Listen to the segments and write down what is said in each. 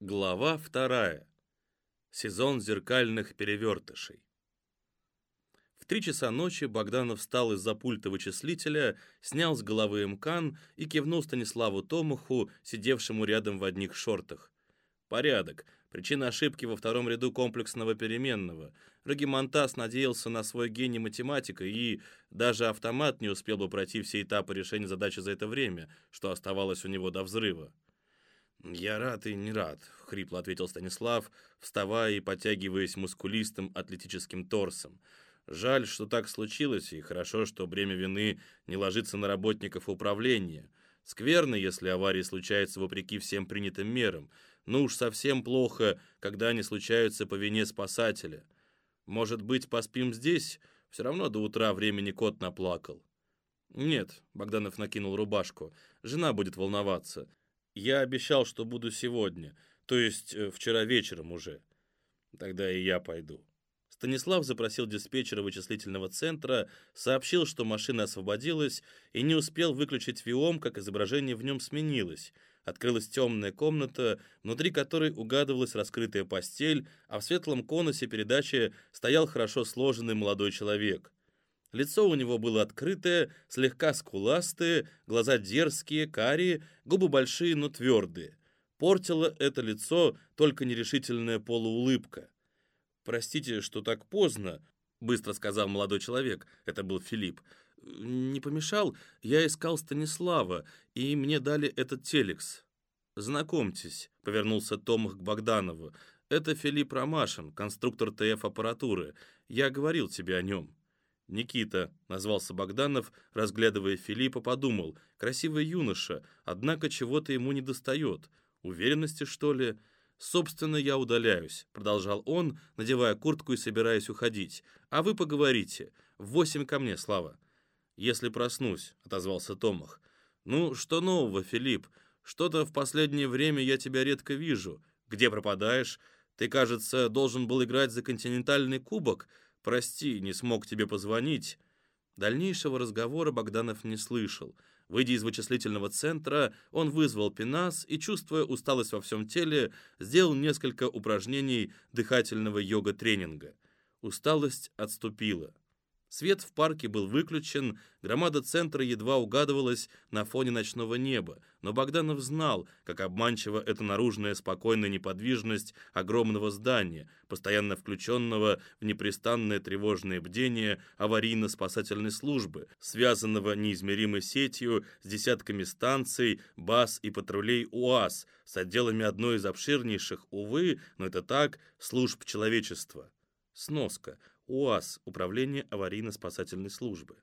Глава вторая. Сезон зеркальных перевертышей. В три часа ночи Богданов встал из-за пульта вычислителя, снял с головы МКАН и кивнул Станиславу Томаху, сидевшему рядом в одних шортах. Порядок. Причина ошибки во втором ряду комплексного переменного. Рогимонтас надеялся на свой гений математика и даже автомат не успел бы пройти все этапы решения задачи за это время, что оставалось у него до взрыва. «Я рад и не рад», — хрипло ответил Станислав, вставая и подтягиваясь мускулистым атлетическим торсом. «Жаль, что так случилось, и хорошо, что бремя вины не ложится на работников управления. Скверно, если аварии случаются вопреки всем принятым мерам. Ну уж совсем плохо, когда они случаются по вине спасателя. Может быть, поспим здесь? Все равно до утра времени кот наплакал». «Нет», — Богданов накинул рубашку, — «жена будет волноваться». Я обещал, что буду сегодня, то есть э, вчера вечером уже. Тогда и я пойду. Станислав запросил диспетчера вычислительного центра, сообщил, что машина освободилась, и не успел выключить ВИОМ, как изображение в нем сменилось. Открылась темная комната, внутри которой угадывалась раскрытая постель, а в светлом конусе передачи стоял хорошо сложенный молодой человек. Лицо у него было открытое, слегка скуластое, глаза дерзкие, карие, губы большие, но твердые. Портило это лицо только нерешительная полуулыбка. «Простите, что так поздно», — быстро сказал молодой человек, это был Филипп. «Не помешал? Я искал Станислава, и мне дали этот телекс». «Знакомьтесь», — повернулся Томах к Богданову. «Это Филипп Ромашин, конструктор ТФ-аппаратуры. Я говорил тебе о нем». «Никита», — назвался Богданов, разглядывая Филиппа, подумал, «красивый юноша, однако чего-то ему не достает. Уверенности, что ли?» «Собственно, я удаляюсь», — продолжал он, надевая куртку и собираясь уходить. «А вы поговорите. В восемь ко мне, Слава». «Если проснусь», — отозвался Томах. «Ну, что нового, Филипп? Что-то в последнее время я тебя редко вижу. Где пропадаешь? Ты, кажется, должен был играть за континентальный кубок. Прости, не смог тебе позвонить». Дальнейшего разговора Богданов не слышал. Выйдя из вычислительного центра, он вызвал пенас и, чувствуя усталость во всем теле, сделал несколько упражнений дыхательного йога-тренинга. Усталость отступила. Свет в парке был выключен, громада центра едва угадывалась на фоне ночного неба, но Богданов знал, как обманчива эта наружная спокойная неподвижность огромного здания, постоянно включенного в непрестанное тревожное бдение аварийно-спасательной службы, связанного неизмеримой сетью с десятками станций, баз и патрулей УАЗ, с отделами одной из обширнейших, увы, но это так, служб человечества. Сноска. УАЗ – Управление аварийно-спасательной службы.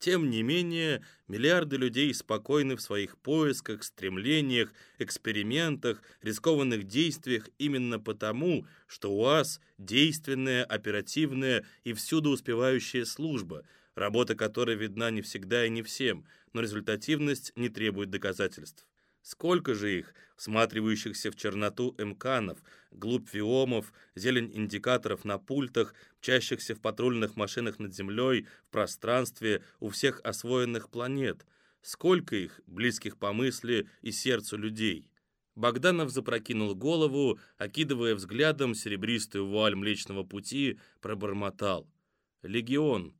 Тем не менее, миллиарды людей спокойны в своих поисках, стремлениях, экспериментах, рискованных действиях именно потому, что УАЗ – действенная, оперативная и всюду успевающая служба, работа которой видна не всегда и не всем, но результативность не требует доказательств. Сколько же их, всматривающихся в черноту эмканов, глубь виомов, зелень индикаторов на пультах, мчащихся в патрульных машинах над землей, в пространстве, у всех освоенных планет. Сколько их, близких по мысли и сердцу людей. Богданов запрокинул голову, окидывая взглядом серебристую вуаль Млечного Пути, пробормотал. «Легион».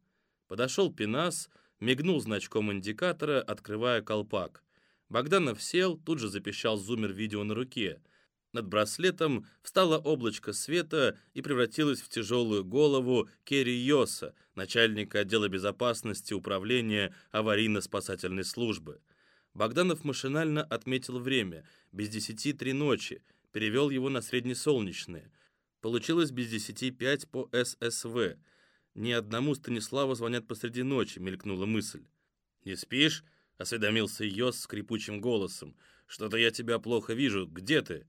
Подошел Пенас, мигнул значком индикатора, открывая колпак. Богданов сел, тут же запищал зумер видео на руке. Над браслетом встало облачко света и превратилось в тяжелую голову Керри Йоса, начальника отдела безопасности управления аварийно-спасательной службы. Богданов машинально отметил время, без десяти три ночи, перевел его на среднесолнечное. Получилось без десяти пять по ССВ. Ни одному Станиславу звонят посреди ночи, мелькнула мысль. «Не спишь?» Осведомился Йос скрипучим голосом. «Что-то я тебя плохо вижу. Где ты?»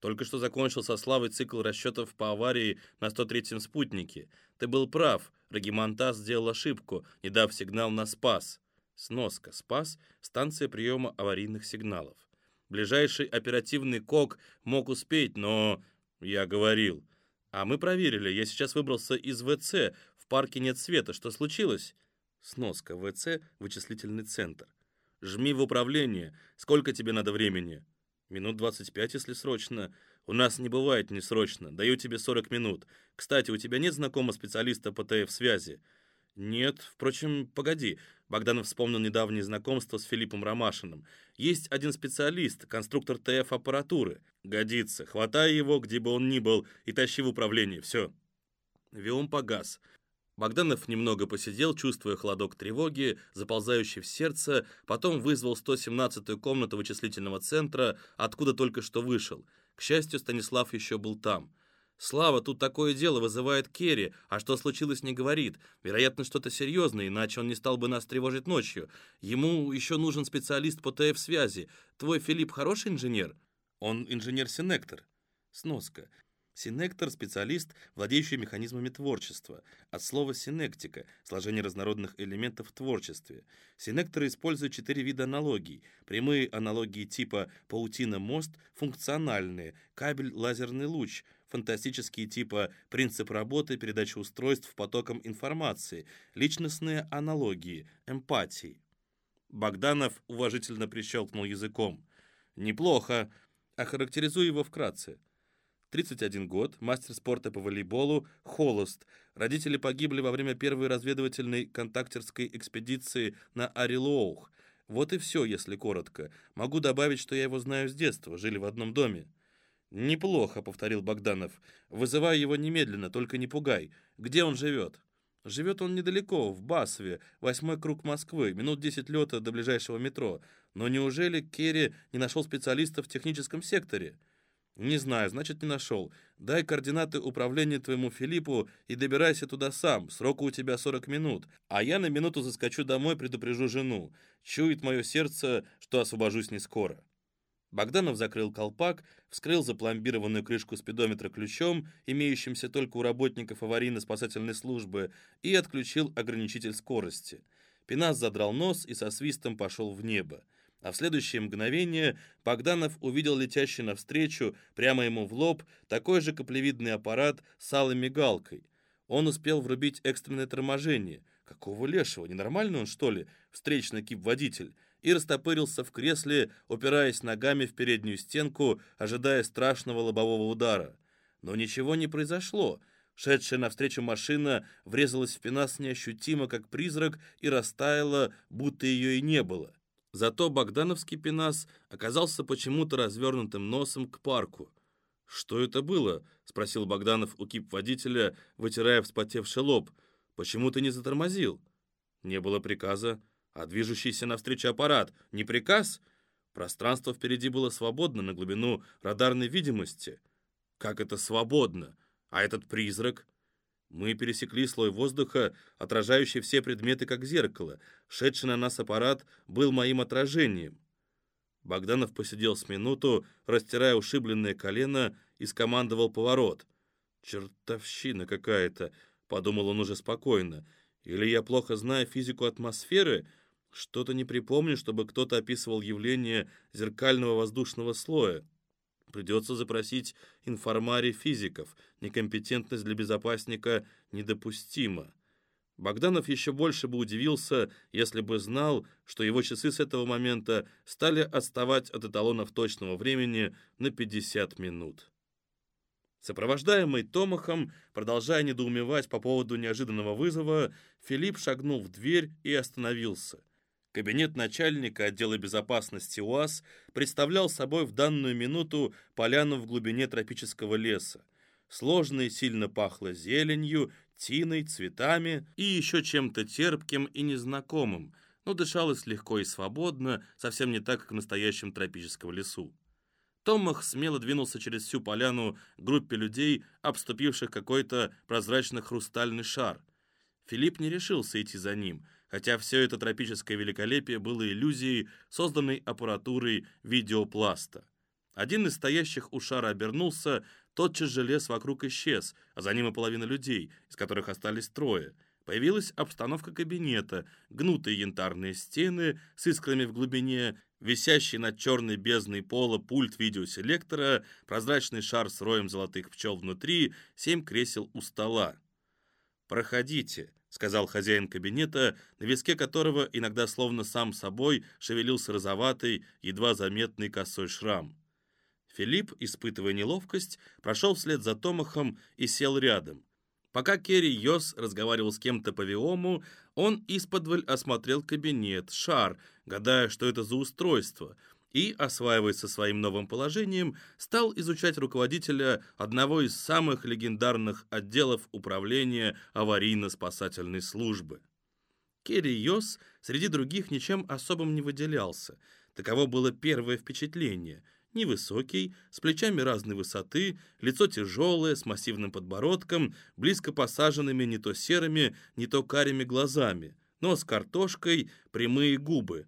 «Только что закончил со цикл расчетов по аварии на 103-м спутнике. Ты был прав. Рагимонтас сделал ошибку, не дав сигнал на «Спас». Сноска. «Спас» — станция приема аварийных сигналов. Ближайший оперативный КОК мог успеть, но... Я говорил. А мы проверили. Я сейчас выбрался из ВЦ. В парке нет света. Что случилось? Сноска. ВЦ — вычислительный центр. Жми в управление. Сколько тебе надо времени?» Минут 25, если срочно. У нас не бывает не срочно. Даю тебе 40 минут. Кстати, у тебя нет знакомого специалиста по ТФ-связи? Нет. Впрочем, погоди. Богданов вспомнил недавнее знакомство с Филиппом Ромашиным. Есть один специалист, конструктор ТФ-аппаратуры. Годится. Хватай его, где бы он ни был, и тащи в управление. Все. Виом погас. Богданов немного посидел, чувствуя холодок тревоги, заползающий в сердце, потом вызвал 117-ю комнату вычислительного центра, откуда только что вышел. К счастью, Станислав еще был там. «Слава, тут такое дело вызывает Керри, а что случилось, не говорит. Вероятно, что-то серьезное, иначе он не стал бы нас тревожить ночью. Ему еще нужен специалист по ТФ-связи. Твой Филипп хороший инженер?» «Он инженер-синектор». Сноска. Синектор – специалист, владеющий механизмами творчества. От слова синектика – сложение разнородных элементов в творчестве. Синекторы используют четыре вида аналогий. Прямые аналогии типа паутина-мост, функциональные, кабель-лазерный луч, фантастические типа принцип работы, передача устройств потоком информации, личностные аналогии, эмпатии. Богданов уважительно прищелкнул языком. «Неплохо. Охарактеризуй его вкратце». 31 год, мастер спорта по волейболу, холост. Родители погибли во время первой разведывательной контактерской экспедиции на Арилоух. Вот и все, если коротко. Могу добавить, что я его знаю с детства, жили в одном доме. «Неплохо», — повторил Богданов. «Вызывай его немедленно, только не пугай. Где он живет?» «Живет он недалеко, в Басове, восьмой круг Москвы, минут десять лета до ближайшего метро. Но неужели Керри не нашел специалиста в техническом секторе?» «Не знаю, значит, не нашел. Дай координаты управления твоему Филиппу и добирайся туда сам. Сроку у тебя 40 минут. А я на минуту заскочу домой, предупрежу жену. Чует мое сердце, что освобожусь не скоро». Богданов закрыл колпак, вскрыл запломбированную крышку спидометра ключом, имеющимся только у работников аварийно-спасательной службы, и отключил ограничитель скорости. Пенас задрал нос и со свистом пошел в небо. А в следующее мгновение Богданов увидел летящий навстречу, прямо ему в лоб, такой же каплевидный аппарат с алой мигалкой. Он успел врубить экстренное торможение. Какого лешего, ненормальный он, что ли, встречный кип-водитель? И растопырился в кресле, упираясь ногами в переднюю стенку, ожидая страшного лобового удара. Но ничего не произошло. Шедшая навстречу машина врезалась в пенас неощутимо, как призрак, и растаяла, будто ее и не было. Зато Богдановский пенас оказался почему-то развернутым носом к парку. «Что это было?» — спросил Богданов у кип-водителя, вытирая вспотевший лоб. «Почему ты не затормозил?» «Не было приказа. А движущийся навстречу аппарат — не приказ?» Пространство впереди было свободно на глубину радарной видимости. «Как это свободно? А этот призрак?» Мы пересекли слой воздуха, отражающий все предметы как зеркало. Шедший на нас аппарат был моим отражением. Богданов посидел с минуту, растирая ушибленное колено, и скомандовал поворот. «Чертовщина какая-то», — подумал он уже спокойно. «Или я плохо знаю физику атмосферы? Что-то не припомню, чтобы кто-то описывал явление зеркального воздушного слоя». Придется запросить информарий физиков. Некомпетентность для безопасника недопустима. Богданов еще больше бы удивился, если бы знал, что его часы с этого момента стали отставать от эталонов точного времени на 50 минут. Сопровождаемый Томахом, продолжая недоумевать по поводу неожиданного вызова, Филипп шагнул в дверь и остановился. Кабинет начальника отдела безопасности УАЗ представлял собой в данную минуту поляну в глубине тропического леса. Сложно и сильно пахло зеленью, тиной, цветами и еще чем-то терпким и незнакомым, но дышалось легко и свободно, совсем не так, как в настоящем тропическом лесу. Томах смело двинулся через всю поляну группе людей, обступивших какой-то прозрачно-хрустальный шар. Филипп не решился идти за ним — хотя все это тропическое великолепие было иллюзией, созданной аппаратурой видеопласта. Один из стоящих у шара обернулся, тотчас же лес вокруг исчез, а за ним и половина людей, из которых остались трое. Появилась обстановка кабинета, гнутые янтарные стены с искрами в глубине, висящий над черной бездной пола пульт видеоселектора, прозрачный шар с роем золотых пчел внутри, семь кресел у стола. «Проходите», — сказал хозяин кабинета, на виске которого иногда словно сам собой шевелился розоватый, едва заметный косой шрам. Филипп, испытывая неловкость, прошел вслед за Томахом и сел рядом. Пока Керри Йос разговаривал с кем-то по Виому, он исподволь осмотрел кабинет, шар, гадая, что это за устройство, и, осваиваясь со своим новым положением, стал изучать руководителя одного из самых легендарных отделов управления аварийно-спасательной службы. Керри Йос среди других ничем особым не выделялся. Таково было первое впечатление – невысокий, с плечами разной высоты, лицо тяжелое, с массивным подбородком, близко посаженными не то серыми, не то карими глазами, нос картошкой, прямые губы.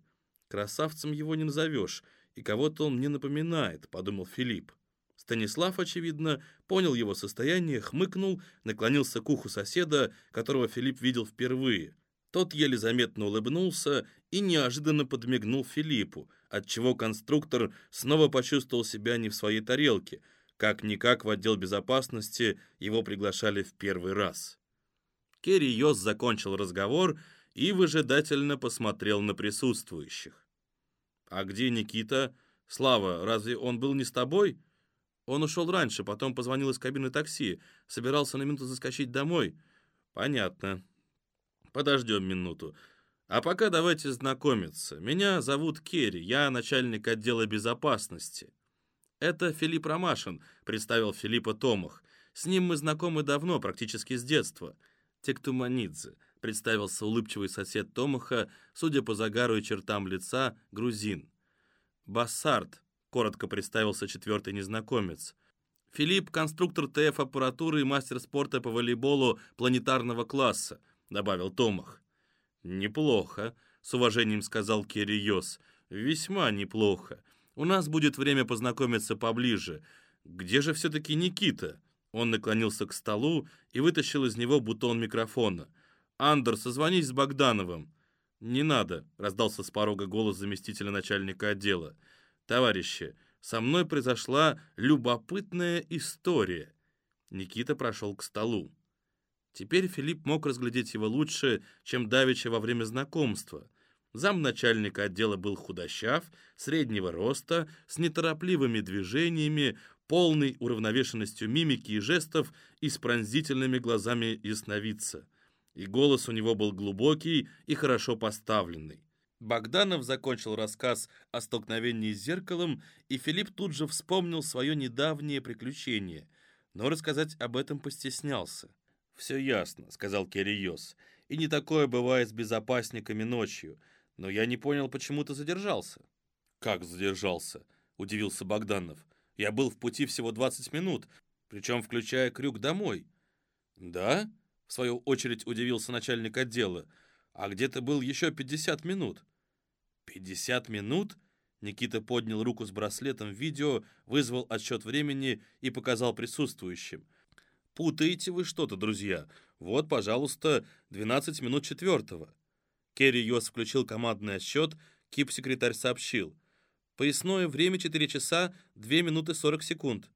Красавцем его не назовешь, и кого-то он мне напоминает, подумал Филипп. Станислав, очевидно, понял его состояние, хмыкнул, наклонился к уху соседа, которого Филипп видел впервые. Тот еле заметно улыбнулся и неожиданно подмигнул Филиппу, отчего конструктор снова почувствовал себя не в своей тарелке. Как-никак в отдел безопасности его приглашали в первый раз. Керри Йос закончил разговор и выжидательно посмотрел на присутствующих. «А где Никита? Слава, разве он был не с тобой?» «Он ушел раньше, потом позвонил из кабины такси, собирался на минуту заскочить домой». «Понятно. Подождем минуту. А пока давайте знакомиться. Меня зовут Керри, я начальник отдела безопасности. Это Филипп Ромашин, представил Филиппа Томах. С ним мы знакомы давно, практически с детства. Тектуманидзе, представился улыбчивый сосед Томаха, судя по загару и чертам лица, грузин. Бассард, коротко представился четвертый незнакомец. Филипп – конструктор ТФ-аппаратуры и мастер спорта по волейболу планетарного класса, добавил Томах. «Неплохо», — с уважением сказал Кириос. «Весьма неплохо. У нас будет время познакомиться поближе. Где же все-таки Никита?» Он наклонился к столу и вытащил из него бутон микрофона. «Андер, созвонись с Богдановым». «Не надо», — раздался с порога голос заместителя начальника отдела. «Товарищи, со мной произошла любопытная история». Никита прошел к столу. Теперь Филипп мог разглядеть его лучше, чем давеча во время знакомства. Замначальника отдела был худощав, среднего роста, с неторопливыми движениями, полной уравновешенностью мимики и жестов и с пронзительными глазами ясновидца. И голос у него был глубокий и хорошо поставленный. Богданов закончил рассказ о столкновении с зеркалом, и Филипп тут же вспомнил свое недавнее приключение, но рассказать об этом постеснялся. «Все ясно», — сказал Керриос. «И не такое бывает с безопасниками ночью. Но я не понял, почему ты задержался». «Как задержался?» — удивился Богданов. «Я был в пути всего 20 минут, причем включая крюк домой». «Да?» — в свою очередь удивился начальник отдела. «А где ты был еще 50 минут?» «50 минут?» Никита поднял руку с браслетом видео, вызвал отсчет времени и показал присутствующим — Путаете вы что-то, друзья. Вот, пожалуйста, 12 минут четвертого. Керри Йос включил командный отсчет, кип-секретарь сообщил. Поясное время 4 часа 2 минуты 40 секунд.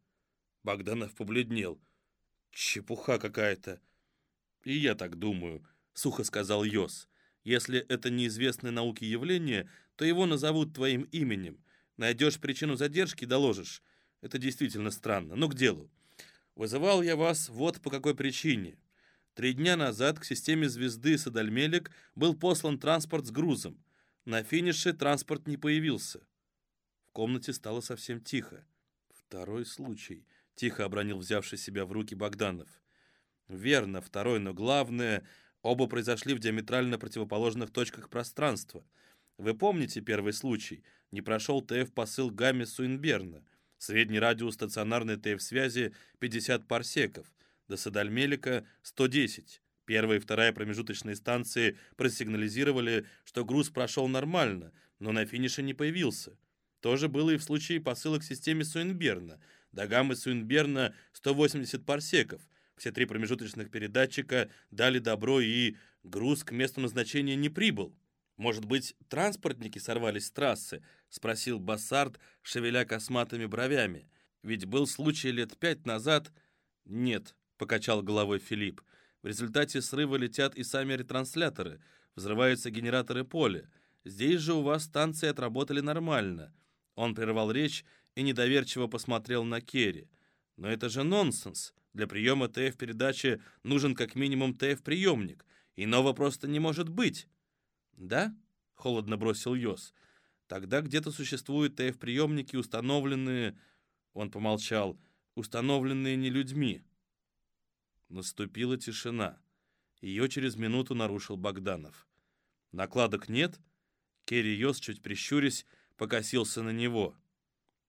Богданов побледнел. Чепуха какая-то. И я так думаю, сухо сказал Йос. Если это неизвестное науке явление, то его назовут твоим именем. Найдешь причину задержки, доложишь. Это действительно странно. Но к делу. Вызывал я вас вот по какой причине. Три дня назад к системе звезды Садальмелик был послан транспорт с грузом. На финише транспорт не появился. В комнате стало совсем тихо. Второй случай, тихо обронил взявший себя в руки Богданов. Верно, второй, но главное, оба произошли в диаметрально противоположных точках пространства. Вы помните первый случай? Не прошел ТФ-посыл Гамме Суинберна. Средний радиус стационарной ТФ-связи 50 парсеков, до Садальмелика 110. Первая и вторая промежуточные станции просигнализировали, что груз прошел нормально, но на финише не появился. То же было и в случае посылок системе Суинберна. До гаммы Суинберна 180 парсеков. Все три промежуточных передатчика дали добро, и груз к месту назначения не прибыл. «Может быть, транспортники сорвались с трассы?» — спросил Бассард, шевеля косматыми бровями. «Ведь был случай лет пять назад...» «Нет», — покачал головой Филипп. «В результате срыва летят и сами ретрансляторы, взрываются генераторы поля. Здесь же у вас станции отработали нормально». Он прервал речь и недоверчиво посмотрел на Керри. «Но это же нонсенс. Для приема ТФ-передачи нужен как минимум ТФ-приемник. Иного просто не может быть». «Да?» — холодно бросил Йос. «Тогда где-то существуют ТФ-приемники, установленные...» Он помолчал. «Установленные не людьми». Наступила тишина. Ее через минуту нарушил Богданов. «Накладок нет?» Керри Йос, чуть прищурясь, покосился на него.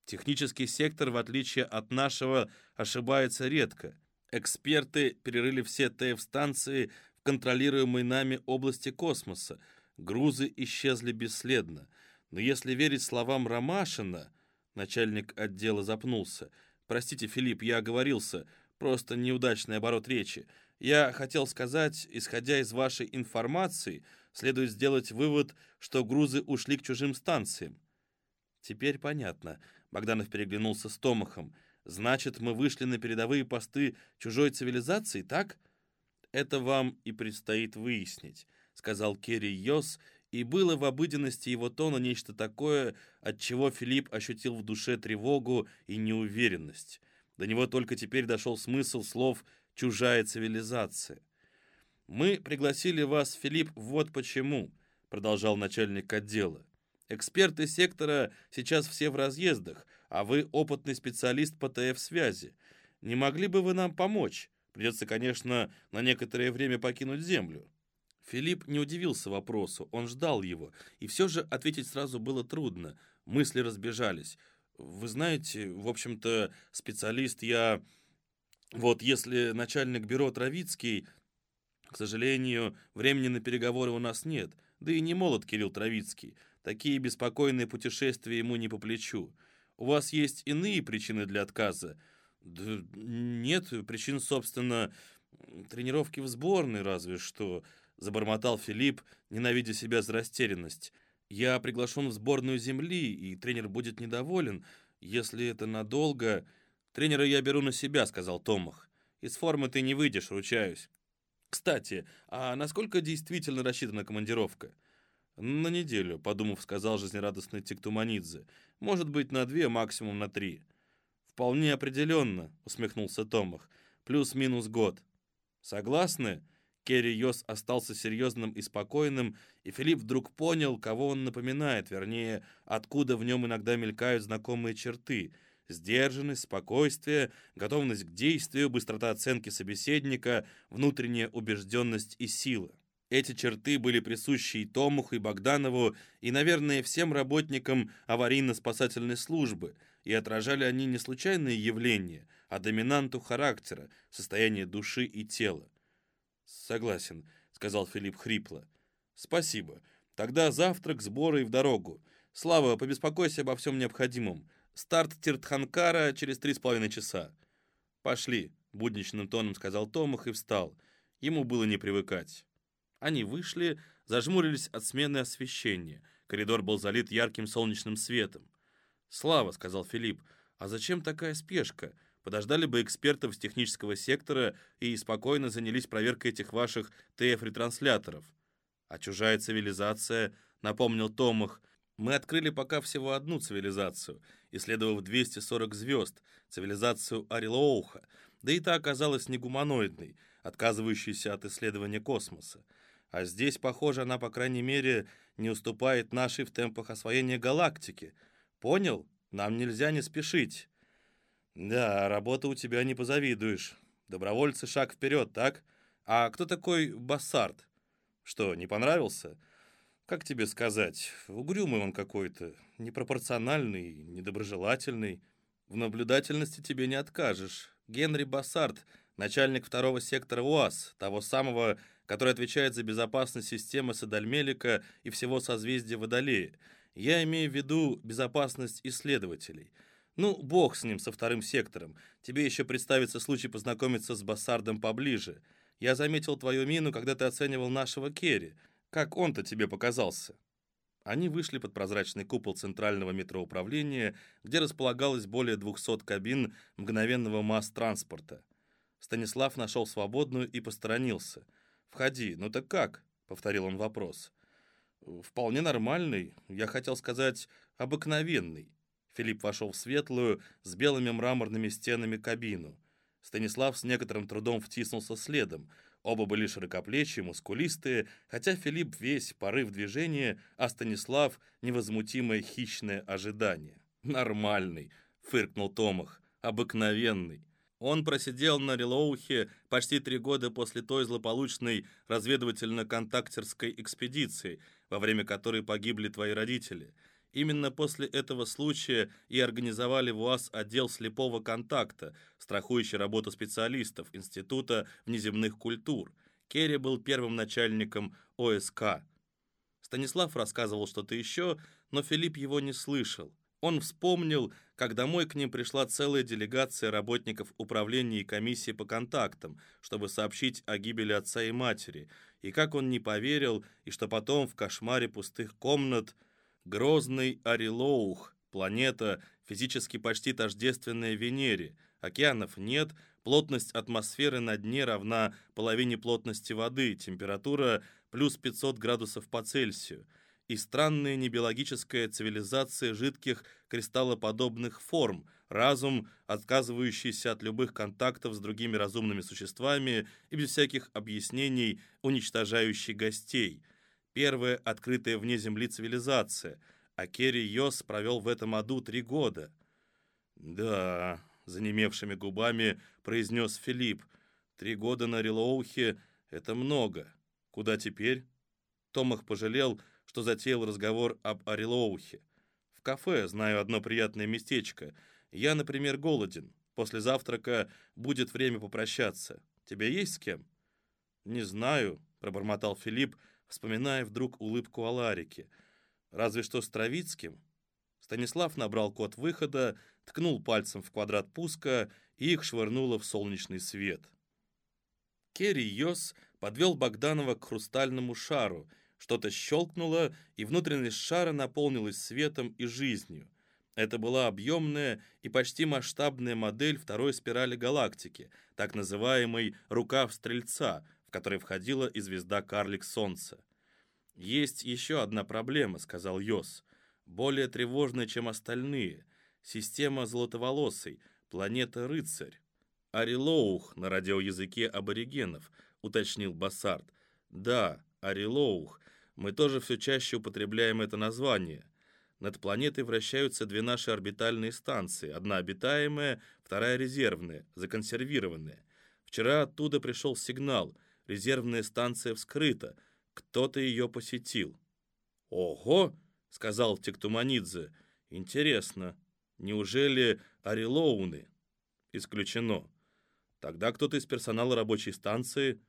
Технический сектор, в отличие от нашего, ошибается редко. Эксперты перерыли все ТФ-станции в контролируемой нами области космоса. Грузы исчезли бесследно. Но если верить словам Ромашина, начальник отдела запнулся. «Простите, Филипп, я оговорился. Просто неудачный оборот речи. Я хотел сказать, исходя из вашей информации, следует сделать вывод, что грузы ушли к чужим станциям. Теперь понятно. Богданов переглянулся с Томахом. Значит, мы вышли на передовые посты чужой цивилизации, так? Это вам и предстоит выяснить, сказал Керри Йос, и было в обыденности его тона нечто такое, от чего Филипп ощутил в душе тревогу и неуверенность. До него только теперь дошел смысл слов «чужая цивилизация». «Мы пригласили вас, Филипп, вот почему», — продолжал начальник отдела. «Эксперты сектора сейчас все в разъездах, а вы опытный специалист по ТФ-связи. Не могли бы вы нам помочь? Придется, конечно, на некоторое время покинуть Землю». Филипп не удивился вопросу, он ждал его, и все же ответить сразу было трудно, мысли разбежались. Вы знаете, в общем-то, специалист я... Вот если начальник бюро Травицкий... К сожалению, времени на переговоры у нас нет. Да и не молод Кирилл Травицкий. Такие беспокойные путешествия ему не по плечу. У вас есть иные причины для отказа? Да нет, причин, собственно, тренировки в сборной разве что, забормотал Филипп, ненавидя себя за растерянность. Я приглашен в сборную земли, и тренер будет недоволен. Если это надолго... Тренера я беру на себя, сказал Томах. Из формы ты не выйдешь, ручаюсь. Кстати, а насколько действительно рассчитана командировка? На неделю, подумав, сказал жизнерадостный Тиктуманидзе. Может быть, на две, максимум на три. Вполне определенно, усмехнулся Томах. Плюс-минус год. Согласны? Керри Йос остался серьезным и спокойным, и Филипп вдруг понял, кого он напоминает, вернее, откуда в нем иногда мелькают знакомые черты. Сдержанность, спокойствие, готовность к действию, быстрота оценки собеседника, внутренняя убежденность и сила. Эти черты были присущи и Томуху, и Богданову, и, наверное, всем работникам аварийно-спасательной службы, и отражали они не случайные явления, а доминанту характера, состояние души и тела. «Согласен», — сказал Филипп хрипло. «Спасибо. Тогда завтрак, сборы и в дорогу. Слава, побеспокойся обо всем необходимом. Старт Тиртханкара через три с половиной часа». «Пошли», — будничным тоном сказал Томах и встал. Ему было не привыкать. Они вышли, зажмурились от смены освещения. Коридор был залит ярким солнечным светом. «Слава», — сказал Филипп, — «а зачем такая спешка? подождали бы экспертов с технического сектора и спокойно занялись проверкой этих ваших ТФ-ретрансляторов. А чужая цивилизация, напомнил Томах, мы открыли пока всего одну цивилизацию, исследовав 240 звезд, цивилизацию Арилоуха, да и та оказалась не гуманоидной, отказывающейся от исследования космоса. А здесь, похоже, она, по крайней мере, не уступает нашей в темпах освоения галактики. Понял? Нам нельзя не спешить. «Да, работа у тебя не позавидуешь. Добровольцы шаг вперед, так? А кто такой Бассард? Что, не понравился? Как тебе сказать, угрюмый он какой-то, непропорциональный, недоброжелательный. В наблюдательности тебе не откажешь. Генри Бассард, начальник второго сектора УАЗ, того самого, который отвечает за безопасность системы Садальмелика и всего созвездия Водолея. Я имею в виду безопасность исследователей». Ну, бог с ним, со вторым сектором. Тебе еще представится случай познакомиться с Бассардом поближе. Я заметил твою мину, когда ты оценивал нашего Керри. Как он-то тебе показался?» Они вышли под прозрачный купол центрального метроуправления, где располагалось более 200 кабин мгновенного масс-транспорта. Станислав нашел свободную и посторонился. «Входи, ну так как?» — повторил он вопрос. «Вполне нормальный, я хотел сказать, обыкновенный. Филипп вошел в светлую, с белыми мраморными стенами кабину. Станислав с некоторым трудом втиснулся следом. Оба были широкоплечие, мускулистые, хотя Филипп весь порыв движения, а Станислав — невозмутимое хищное ожидание. «Нормальный», — фыркнул Томах, — «обыкновенный». Он просидел на Релоухе почти три года после той злополучной разведывательно-контактерской экспедиции, во время которой погибли твои родители. Именно после этого случая и организовали в УАЗ отдел слепого контакта, страхующий работу специалистов Института внеземных культур. Керри был первым начальником ОСК. Станислав рассказывал что-то еще, но Филипп его не слышал. Он вспомнил, как домой к ним пришла целая делегация работников управления и комиссии по контактам, чтобы сообщить о гибели отца и матери, и как он не поверил, и что потом в кошмаре пустых комнат грозный Арилоух, планета, физически почти тождественная Венере, океанов нет, плотность атмосферы на дне равна половине плотности воды, температура плюс 500 градусов по Цельсию – и странная небиологическая цивилизация жидких кристаллоподобных форм, разум, отказывающийся от любых контактов с другими разумными существами и без всяких объяснений уничтожающий гостей. Первая открытая вне Земли цивилизация, а Керри Йос провел в этом аду три года. «Да», — занемевшими губами произнес Филипп, «три года на Рилоухе — это много. Куда теперь?» Томах пожалел, — что затеял разговор об Орелоухе. В кафе знаю одно приятное местечко. Я, например, голоден. После завтрака будет время попрощаться. Тебе есть с кем?» «Не знаю», — пробормотал Филипп, вспоминая вдруг улыбку Аларики. «Разве что с Травицким?» Станислав набрал код выхода, ткнул пальцем в квадрат пуска, и их швырнуло в солнечный свет. Керри Йос подвел Богданова к хрустальному шару — что-то щелкнуло, и внутренность шара наполнилась светом и жизнью. Это была объемная и почти масштабная модель второй спирали галактики, так называемый «рукав Стрельца», в которой входила и звезда Карлик Солнца. «Есть еще одна проблема», — сказал Йос, — «более тревожная, чем остальные. Система Золотоволосой, планета Рыцарь». «Арилоух» на радиоязыке аборигенов, уточнил Бассард. «Да, Арилоух, мы тоже все чаще употребляем это название. Над планетой вращаются две наши орбитальные станции, одна обитаемая, вторая резервная, законсервированная. Вчера оттуда пришел сигнал, резервная станция вскрыта, кто-то ее посетил. «Ого!» — сказал Тектуманидзе. «Интересно, неужели Арилоуны?» «Исключено. Тогда кто-то из персонала рабочей станции?»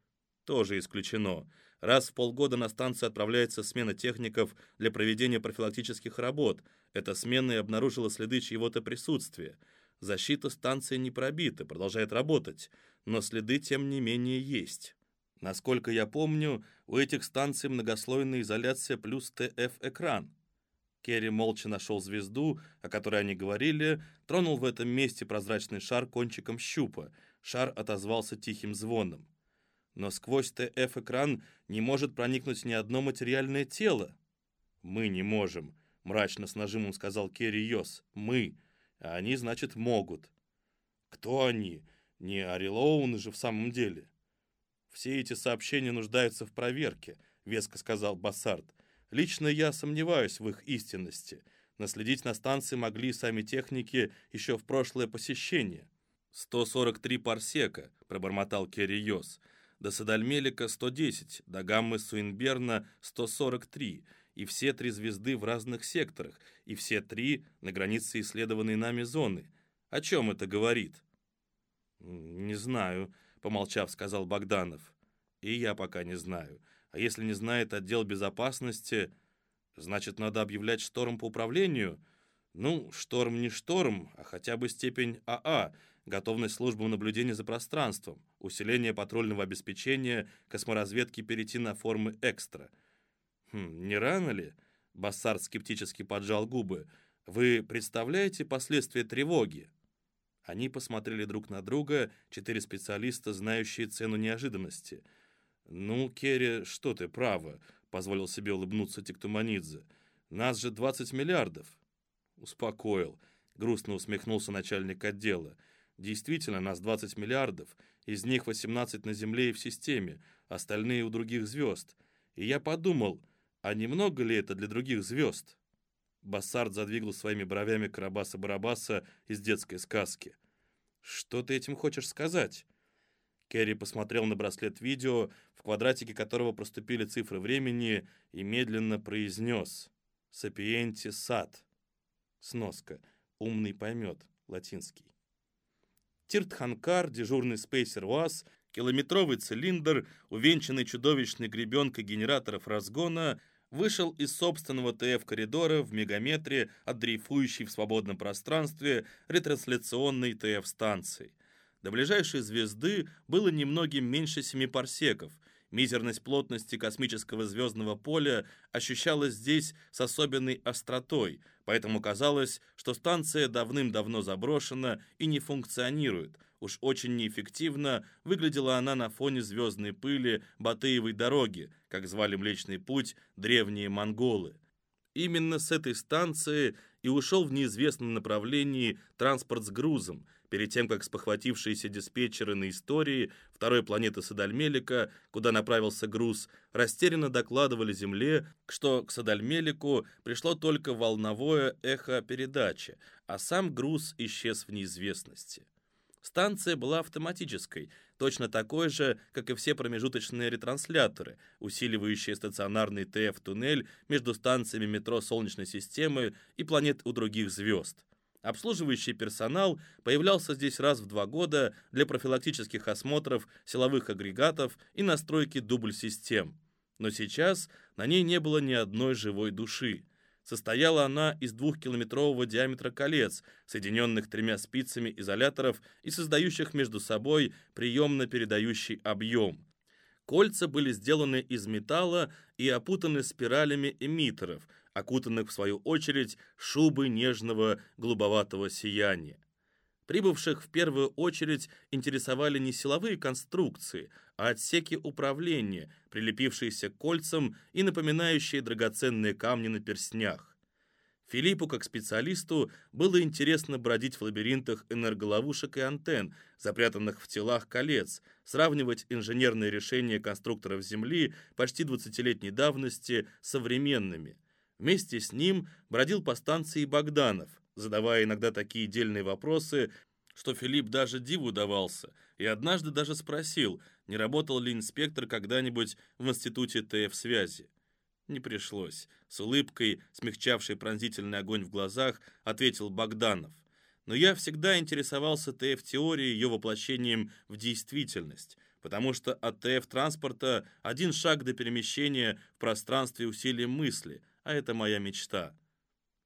«Тоже исключено. Раз в полгода на станцию отправляется смена техников для проведения профилактических работ. Эта смена и обнаружила следы чьего-то присутствия. Защита станции не пробита, продолжает работать, но следы, тем не менее, есть. Насколько я помню, у этих станций многослойная изоляция плюс ТФ-экран. Керри молча нашел звезду, о которой они говорили, тронул в этом месте прозрачный шар кончиком щупа. Шар отозвался тихим звоном но сквозь ТФ-экран не может проникнуть ни одно материальное тело. «Мы не можем», — мрачно с нажимом сказал Керри Йос. «Мы. А они, значит, могут». «Кто они? Не Арилоуны же в самом деле?» «Все эти сообщения нуждаются в проверке», — веско сказал Бассард. «Лично я сомневаюсь в их истинности. Наследить на станции могли сами техники еще в прошлое посещение». «143 парсека», — пробормотал Керри Йос до Садальмелика 110, до Гаммы Суинберна 143, и все три звезды в разных секторах, и все три на границе исследованной нами зоны. О чем это говорит? «Не знаю», — помолчав, сказал Богданов. «И я пока не знаю. А если не знает отдел безопасности, значит, надо объявлять шторм по управлению?» Ну, шторм не шторм, а хотя бы степень АА, готовность службам наблюдения за пространством, усиление патрульного обеспечения, косморазведки перейти на формы экстра. Хм, не рано ли? Бассард скептически поджал губы. Вы представляете последствия тревоги? Они посмотрели друг на друга, четыре специалиста, знающие цену неожиданности. «Ну, Керри, что ты, право», — позволил себе улыбнуться Тектуманидзе. «Нас же 20 миллиардов». Успокоил. грустно усмехнулся начальник отдела. Действительно, нас 20 миллиардов, из них 18 на Земле и в системе, остальные у других звезд. И я подумал, а немного ли это для других звезд? Бассард задвигал своими бровями Карабаса-Барабаса из детской сказки. «Что ты этим хочешь сказать?» Керри посмотрел на браслет видео, в квадратике которого проступили цифры времени, и медленно произнес «Сапиенти сад». Сноска. Умный поймет. Латинский. Тиртханкар, дежурный спейсер УАЗ, километровый цилиндр, увенчанный чудовищной гребенкой генераторов разгона, вышел из собственного ТФ-коридора в мегаметре от дрейфующей в свободном пространстве ретрансляционной ТФ-станции. До ближайшей звезды было немногим меньше семи парсеков – Мизерность плотности космического звездного поля ощущалась здесь с особенной остротой, поэтому казалось, что станция давным-давно заброшена и не функционирует. Уж очень неэффективно выглядела она на фоне звездной пыли Батыевой дороги, как звали Млечный Путь древние монголы. Именно с этой станции и ушел в неизвестном направлении транспорт с грузом, перед тем, как спохватившиеся диспетчеры на истории второй планеты Садальмелика, куда направился груз, растерянно докладывали Земле, что к Садальмелику пришло только волновое эхо передачи, а сам груз исчез в неизвестности. Станция была автоматической, точно такой же, как и все промежуточные ретрансляторы, усиливающие стационарный ТФ-туннель между станциями метро Солнечной системы и планет у других звезд. Обслуживающий персонал появлялся здесь раз в два года для профилактических осмотров силовых агрегатов и настройки дубль-систем. Но сейчас на ней не было ни одной живой души. Состояла она из двухкилометрового диаметра колец, соединенных тремя спицами изоляторов и создающих между собой приемно-передающий объем. Кольца были сделаны из металла и опутаны спиралями эмиттеров, окутанных в свою очередь шубы нежного голубоватого сияния. Прибывших в первую очередь интересовали не силовые конструкции, а отсеки управления, прилепившиеся к кольцам и напоминающие драгоценные камни на перстнях. Филиппу, как специалисту, было интересно бродить в лабиринтах энерголовушек и антенн, запрятанных в телах колец, сравнивать инженерные решения конструкторов Земли почти 20-летней давности с современными – Вместе с ним бродил по станции Богданов, задавая иногда такие дельные вопросы, что Филипп даже диву давался, и однажды даже спросил, не работал ли инспектор когда-нибудь в институте ТФ-связи. Не пришлось. С улыбкой, смягчавшей пронзительный огонь в глазах, ответил Богданов. Но я всегда интересовался ТФ-теорией, ее воплощением в действительность, потому что от ТФ-транспорта один шаг до перемещения в пространстве усилием мысли – а это моя мечта».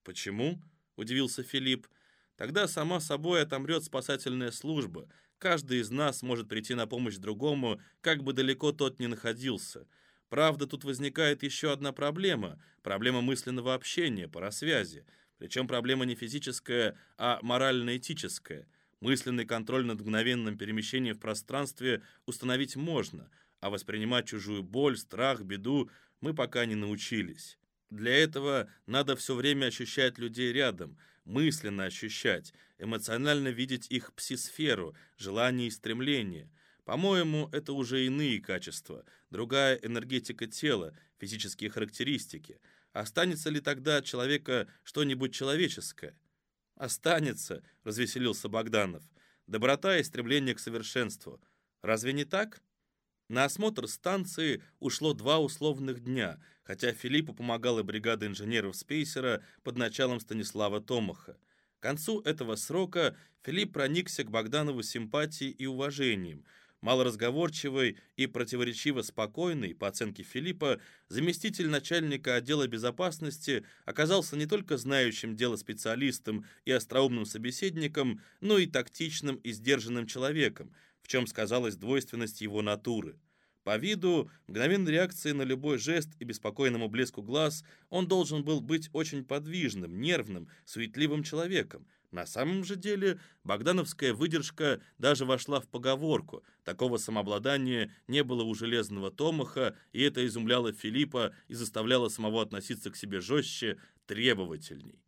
«Почему?» – удивился Филипп. «Тогда сама собой отомрет спасательная служба. Каждый из нас может прийти на помощь другому, как бы далеко тот ни находился. Правда, тут возникает еще одна проблема – проблема мысленного общения, парасвязи. Причем проблема не физическая, а морально-этическая. Мысленный контроль над мгновенным перемещением в пространстве установить можно, а воспринимать чужую боль, страх, беду мы пока не научились. Для этого надо все время ощущать людей рядом, мысленно ощущать, эмоционально видеть их псисферу, желания и стремления. По-моему, это уже иные качества, другая энергетика тела, физические характеристики. Останется ли тогда от человека что-нибудь человеческое? «Останется», — развеселился Богданов. «Доброта и стремление к совершенству. Разве не так?» На осмотр станции ушло два условных дня, хотя Филиппу помогала бригада инженеров Спейсера под началом Станислава Томаха. К концу этого срока Филипп проникся к Богданову симпатией и уважением. Малоразговорчивый и противоречиво спокойный, по оценке Филиппа, заместитель начальника отдела безопасности оказался не только знающим дело специалистом и остроумным собеседником, но и тактичным и сдержанным человеком – в чем сказалась двойственность его натуры. По виду, мгновенной реакции на любой жест и беспокойному блеску глаз он должен был быть очень подвижным, нервным, суетливым человеком. На самом же деле богдановская выдержка даже вошла в поговорку. Такого самообладания не было у железного Томаха, и это изумляло Филиппа и заставляло самого относиться к себе жестче, требовательней.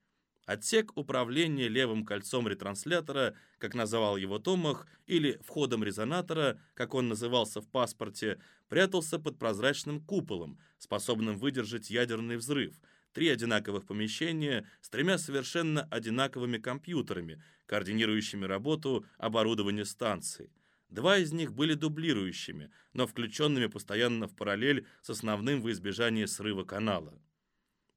Отсек управления левым кольцом ретранслятора, как называл его Томах, или входом резонатора, как он назывался в паспорте, прятался под прозрачным куполом, способным выдержать ядерный взрыв. Три одинаковых помещения с тремя совершенно одинаковыми компьютерами, координирующими работу оборудования станции. Два из них были дублирующими, но включенными постоянно в параллель с основным во избежание срыва канала.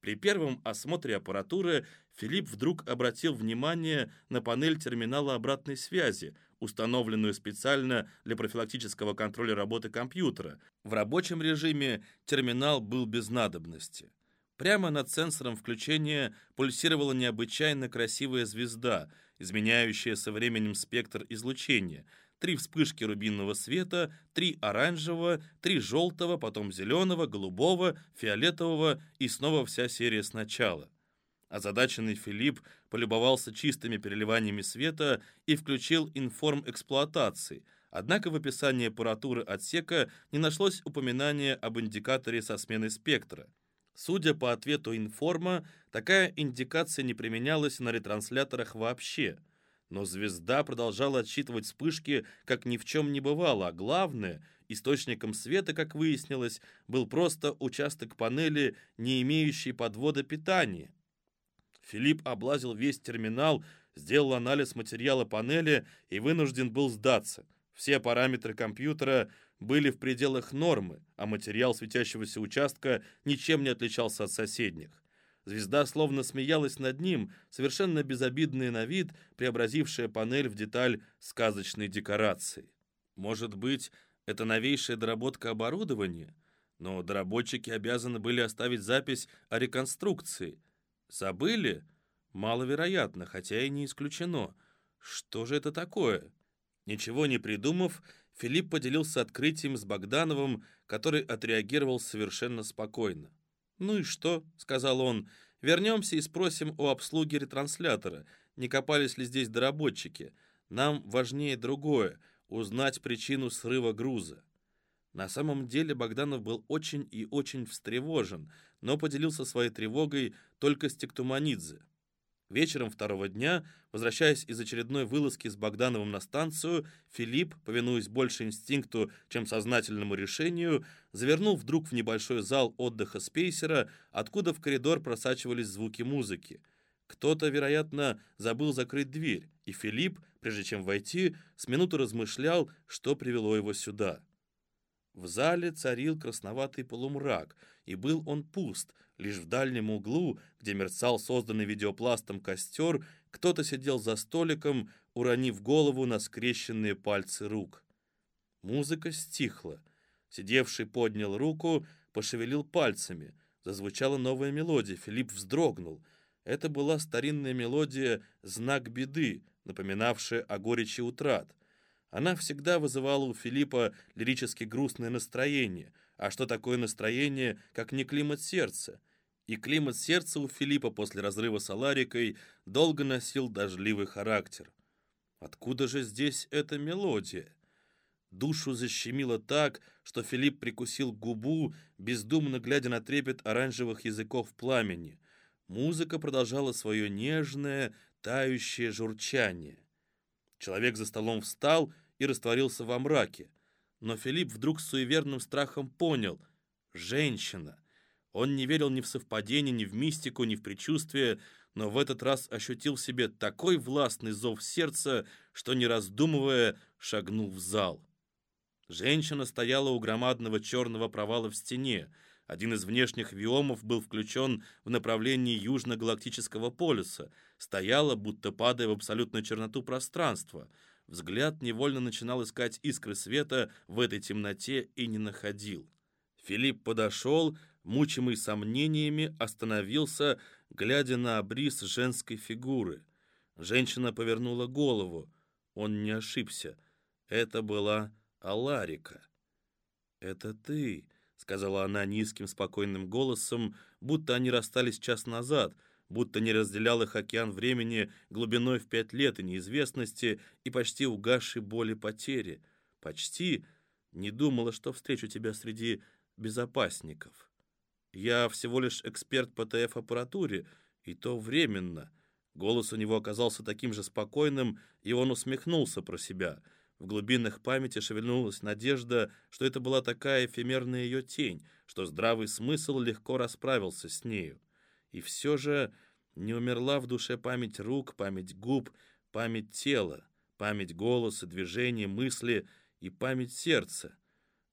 При первом осмотре аппаратуры Филипп вдруг обратил внимание на панель терминала обратной связи, установленную специально для профилактического контроля работы компьютера. В рабочем режиме терминал был без надобности. Прямо над сенсором включения пульсировала необычайно красивая звезда, изменяющая со временем спектр излучения – три вспышки рубинного света, три оранжевого, три желтого, потом зеленого, голубого, фиолетового и снова вся серия сначала. Озадаченный Филипп полюбовался чистыми переливаниями света и включил информ эксплуатации, однако в описании аппаратуры отсека не нашлось упоминания об индикаторе со сменой спектра. Судя по ответу информа, такая индикация не применялась на ретрансляторах вообще – но звезда продолжала отсчитывать вспышки, как ни в чем не бывало, а главное, источником света, как выяснилось, был просто участок панели, не имеющий подвода питания. Филипп облазил весь терминал, сделал анализ материала панели и вынужден был сдаться. Все параметры компьютера были в пределах нормы, а материал светящегося участка ничем не отличался от соседних. Звезда словно смеялась над ним, совершенно безобидная на вид, преобразившая панель в деталь сказочной декорации. Может быть, это новейшая доработка оборудования? Но доработчики обязаны были оставить запись о реконструкции. Забыли? Маловероятно, хотя и не исключено. Что же это такое? Ничего не придумав, Филипп поделился открытием с Богдановым, который отреагировал совершенно спокойно. «Ну и что?» — сказал он. «Вернемся и спросим у обслуги ретранслятора, не копались ли здесь доработчики. Нам важнее другое — узнать причину срыва груза». На самом деле Богданов был очень и очень встревожен, но поделился своей тревогой только с Тектуманидзе. Вечером второго дня, возвращаясь из очередной вылазки с Богдановым на станцию, Филипп, повинуясь больше инстинкту, чем сознательному решению, завернул вдруг в небольшой зал отдыха спейсера, откуда в коридор просачивались звуки музыки. Кто-то, вероятно, забыл закрыть дверь, и Филипп, прежде чем войти, с минуты размышлял, что привело его сюда. В зале царил красноватый полумрак, и был он пуст — Лишь в дальнем углу, где мерцал созданный видеопластом костер, кто-то сидел за столиком, уронив голову на скрещенные пальцы рук. Музыка стихла. Сидевший поднял руку, пошевелил пальцами. Зазвучала новая мелодия. Филипп вздрогнул. Это была старинная мелодия «Знак беды», напоминавшая о горечи утрат. Она всегда вызывала у Филиппа лирически грустное настроение — а что такое настроение, как не климат сердца? И климат сердца у Филиппа после разрыва с Аларикой долго носил дождливый характер. Откуда же здесь эта мелодия? Душу защемило так, что Филипп прикусил губу, бездумно глядя на трепет оранжевых языков пламени. Музыка продолжала свое нежное, тающее журчание. Человек за столом встал и растворился во мраке. Но Филипп вдруг с суеверным страхом понял — женщина. Он не верил ни в совпадение, ни в мистику, ни в предчувствие, но в этот раз ощутил в себе такой властный зов сердца, что, не раздумывая, шагнул в зал. Женщина стояла у громадного черного провала в стене. Один из внешних виомов был включен в направлении южно-галактического полюса. Стояла, будто падая в абсолютную черноту пространства — Взгляд невольно начинал искать искры света в этой темноте и не находил. Филипп подошел, мучимый сомнениями, остановился, глядя на обрис женской фигуры. Женщина повернула голову. Он не ошибся. Это была Аларика. «Это ты», — сказала она низким спокойным голосом, будто они расстались час назад — будто не разделял их океан времени глубиной в пять лет и неизвестности, и почти угасшей боли потери. Почти не думала, что встречу тебя среди безопасников. Я всего лишь эксперт по ТФ-аппаратуре, и то временно. Голос у него оказался таким же спокойным, и он усмехнулся про себя. В глубинах памяти шевельнулась надежда, что это была такая эфемерная ее тень, что здравый смысл легко расправился с нею. И все же не умерла в душе память рук, память губ, память тела, память голоса, движения, мысли и память сердца.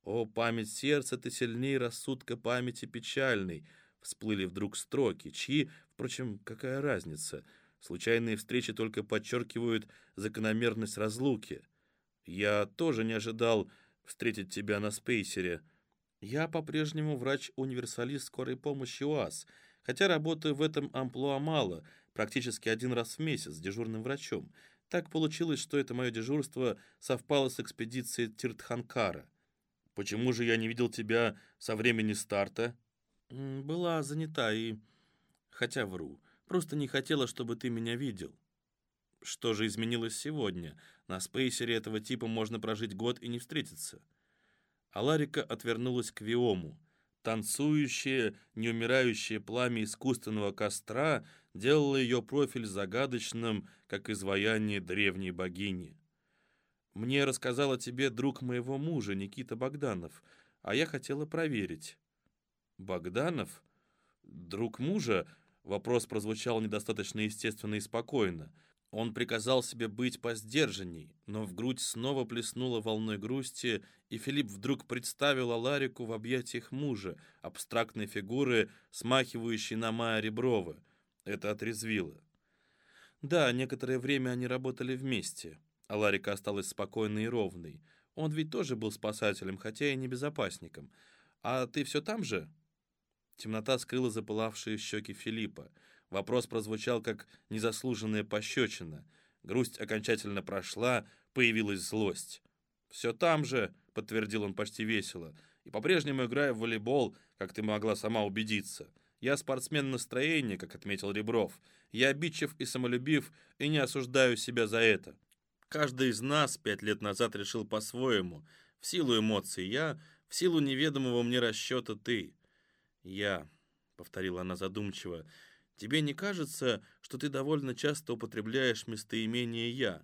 «О, память сердца, ты сильней рассудка памяти печальной!» Всплыли вдруг строки, чьи, впрочем, какая разница? Случайные встречи только подчеркивают закономерность разлуки. Я тоже не ожидал встретить тебя на спейсере. Я по-прежнему врач-универсалист скорой помощи УАЗ, хотя работаю в этом амплуа мало, практически один раз в месяц с дежурным врачом. Так получилось, что это мое дежурство совпало с экспедицией Тиртханкара. Почему же я не видел тебя со времени старта? Была занята и... Хотя вру. Просто не хотела, чтобы ты меня видел. Что же изменилось сегодня? На спейсере этого типа можно прожить год и не встретиться. А Ларика отвернулась к Виому. Танцующее, неумирающее пламя искусственного костра делало ее профиль загадочным, как изваяние древней богини. «Мне рассказал о тебе друг моего мужа, Никита Богданов, а я хотела проверить». «Богданов? Друг мужа?» Вопрос прозвучал недостаточно естественно и спокойно. Он приказал себе быть посдержанней, но в грудь снова плеснула волной грусти, и Филипп вдруг представил Аларику в объятиях мужа, абстрактной фигуры, смахивающей на Майя Реброва. Это отрезвило. Да, некоторое время они работали вместе. Аларика осталась спокойной и ровной. Он ведь тоже был спасателем, хотя и не безопасником. А ты все там же? Темнота скрыла запылавшие щеки Филиппа. Вопрос прозвучал как незаслуженная пощечина. Грусть окончательно прошла, появилась злость. «Все там же», — подтвердил он почти весело, «и по-прежнему играю в волейбол, как ты могла сама убедиться. Я спортсмен настроения, как отметил Ребров. Я обидчив и самолюбив, и не осуждаю себя за это. Каждый из нас пять лет назад решил по-своему. В силу эмоций я, в силу неведомого мне расчета ты. «Я», — повторила она задумчиво, — «тебе не кажется, что ты довольно часто употребляешь местоимение «я»?»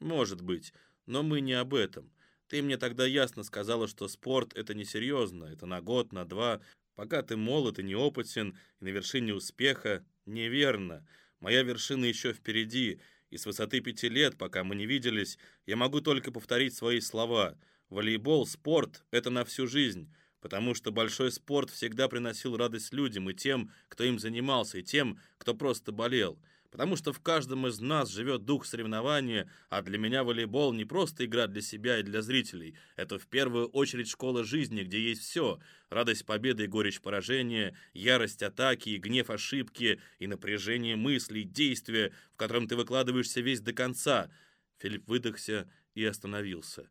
«Может быть, но мы не об этом. Ты мне тогда ясно сказала, что спорт — это несерьезно, это на год, на два, пока ты молод и неопытен, и на вершине успеха. Неверно. Моя вершина еще впереди, и с высоты пяти лет, пока мы не виделись, я могу только повторить свои слова. Волейбол, спорт — это на всю жизнь потому что большой спорт всегда приносил радость людям и тем, кто им занимался, и тем, кто просто болел. Потому что в каждом из нас живет дух соревнования, а для меня волейбол не просто игра для себя и для зрителей. Это в первую очередь школа жизни, где есть все. Радость победы и горечь поражения, ярость атаки и гнев ошибки, и напряжение мыслей, действия, в котором ты выкладываешься весь до конца. Филипп выдохся и остановился.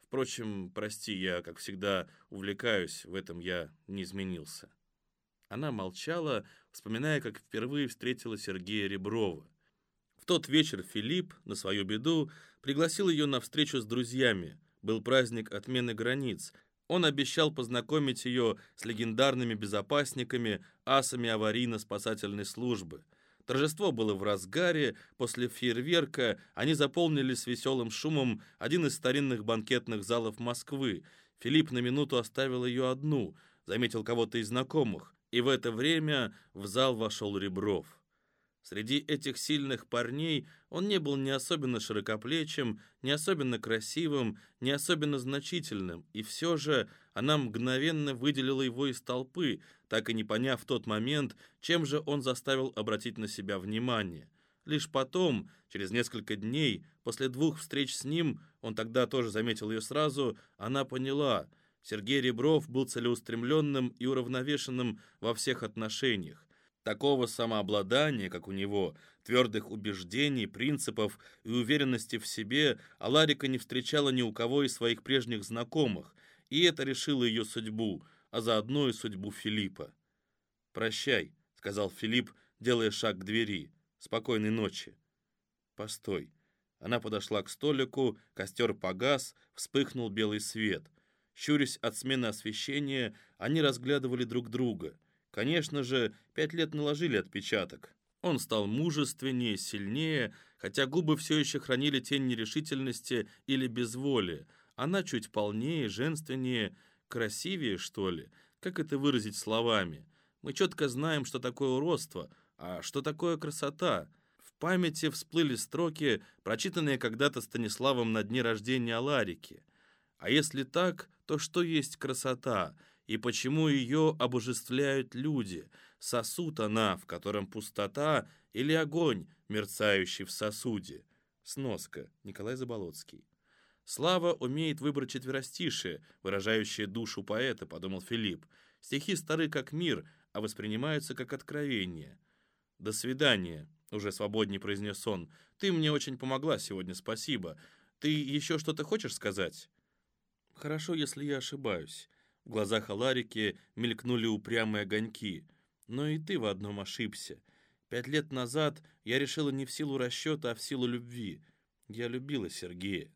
Впрочем, прости, я, как всегда, увлекаюсь, в этом я не изменился». Она молчала, вспоминая, как впервые встретила Сергея Реброва. В тот вечер Филипп, на свою беду, пригласил ее на встречу с друзьями. Был праздник отмены границ. Он обещал познакомить ее с легендарными безопасниками, асами аварийно-спасательной службы – Торжество было в разгаре, после фейерверка они заполнили с веселым шумом один из старинных банкетных залов Москвы. Филипп на минуту оставил ее одну, заметил кого-то из знакомых, и в это время в зал вошел Ребров. Среди этих сильных парней он не был ни особенно широкоплечим, ни особенно красивым, ни особенно значительным, и все же она мгновенно выделила его из толпы, так и не поняв в тот момент, чем же он заставил обратить на себя внимание. Лишь потом, через несколько дней, после двух встреч с ним, он тогда тоже заметил ее сразу, она поняла, Сергей Ребров был целеустремленным и уравновешенным во всех отношениях. Такого самообладания, как у него, твердых убеждений, принципов и уверенности в себе Аларика не встречала ни у кого из своих прежних знакомых, и это решило ее судьбу, а заодно и судьбу Филиппа. «Прощай», — сказал Филипп, делая шаг к двери. «Спокойной ночи». «Постой». Она подошла к столику, костер погас, вспыхнул белый свет. Щурясь от смены освещения, они разглядывали друг друга — Конечно же, пять лет наложили отпечаток. Он стал мужественнее, сильнее, хотя губы все еще хранили тень нерешительности или безволия. Она чуть полнее, женственнее, красивее, что ли. Как это выразить словами? Мы четко знаем, что такое уродство, а что такое красота. В памяти всплыли строки, прочитанные когда-то Станиславом на дне рождения Аларики. А если так, то что есть красота? И почему ее обожествляют люди? Сосуд она, в котором пустота, или огонь, мерцающий в сосуде? Сноска. Николай Заболоцкий. Слава умеет выбрать четверостишие, выражающее душу поэта, подумал Филипп. Стихи стары как мир, а воспринимаются как откровение. «До свидания», — уже свободнее произнес он. «Ты мне очень помогла сегодня, спасибо. Ты еще что-то хочешь сказать?» «Хорошо, если я ошибаюсь». В глазах Аларики мелькнули упрямые огоньки. «Но и ты в одном ошибся. Пять лет назад я решила не в силу расчета, а в силу любви. Я любила Сергея».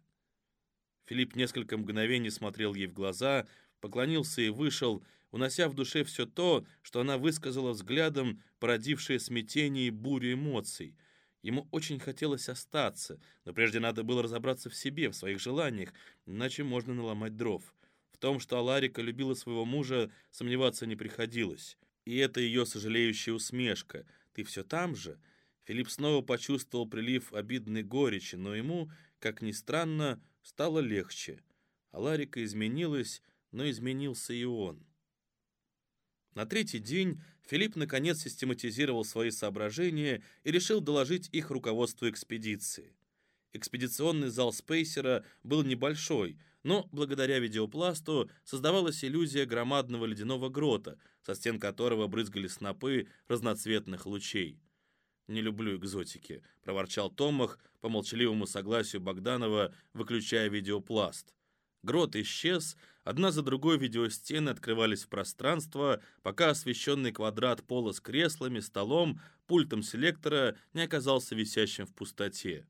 Филипп несколько мгновений смотрел ей в глаза, поклонился и вышел, унося в душе все то, что она высказала взглядом, породившее смятение и бурю эмоций. Ему очень хотелось остаться, но прежде надо было разобраться в себе, в своих желаниях, иначе можно наломать дров. В том, что Аларика любила своего мужа, сомневаться не приходилось. И это ее сожалеющая усмешка. «Ты все там же?» Филипп снова почувствовал прилив обидной горечи, но ему, как ни странно, стало легче. Аларика изменилась, но изменился и он. На третий день Филипп наконец систематизировал свои соображения и решил доложить их руководству экспедиции. Экспедиционный зал Спейсера был небольшой, но благодаря видеопласту создавалась иллюзия громадного ледяного грота, со стен которого брызгали снопы разноцветных лучей. «Не люблю экзотики», — проворчал Томах по молчаливому согласию Богданова, выключая видеопласт. Грот исчез, одна за другой видеостены открывались в пространство, пока освещенный квадрат пола с креслами, столом, пультом селектора не оказался висящим в пустоте.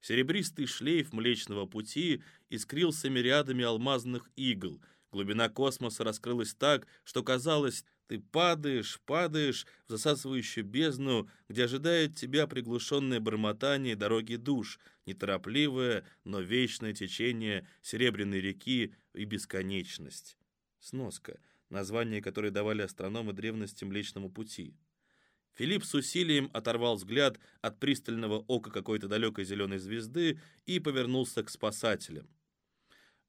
Серебристый шлейф Млечного Пути искрился мириадами алмазных игл. Глубина космоса раскрылась так, что казалось, ты падаешь, падаешь в засасывающую бездну, где ожидает тебя приглушенное бормотание дороги душ, неторопливое, но вечное течение Серебряной реки и бесконечность. Сноска. Название, которое давали астрономы древности Млечному Пути. Филипп с усилием оторвал взгляд от пристального ока какой-то далекой зеленой звезды и повернулся к спасателям.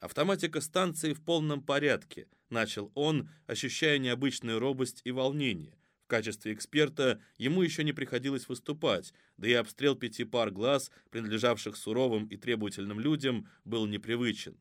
«Автоматика станции в полном порядке», — начал он, ощущая необычную робость и волнение. В качестве эксперта ему еще не приходилось выступать, да и обстрел пяти пар глаз, принадлежавших суровым и требовательным людям, был непривычен.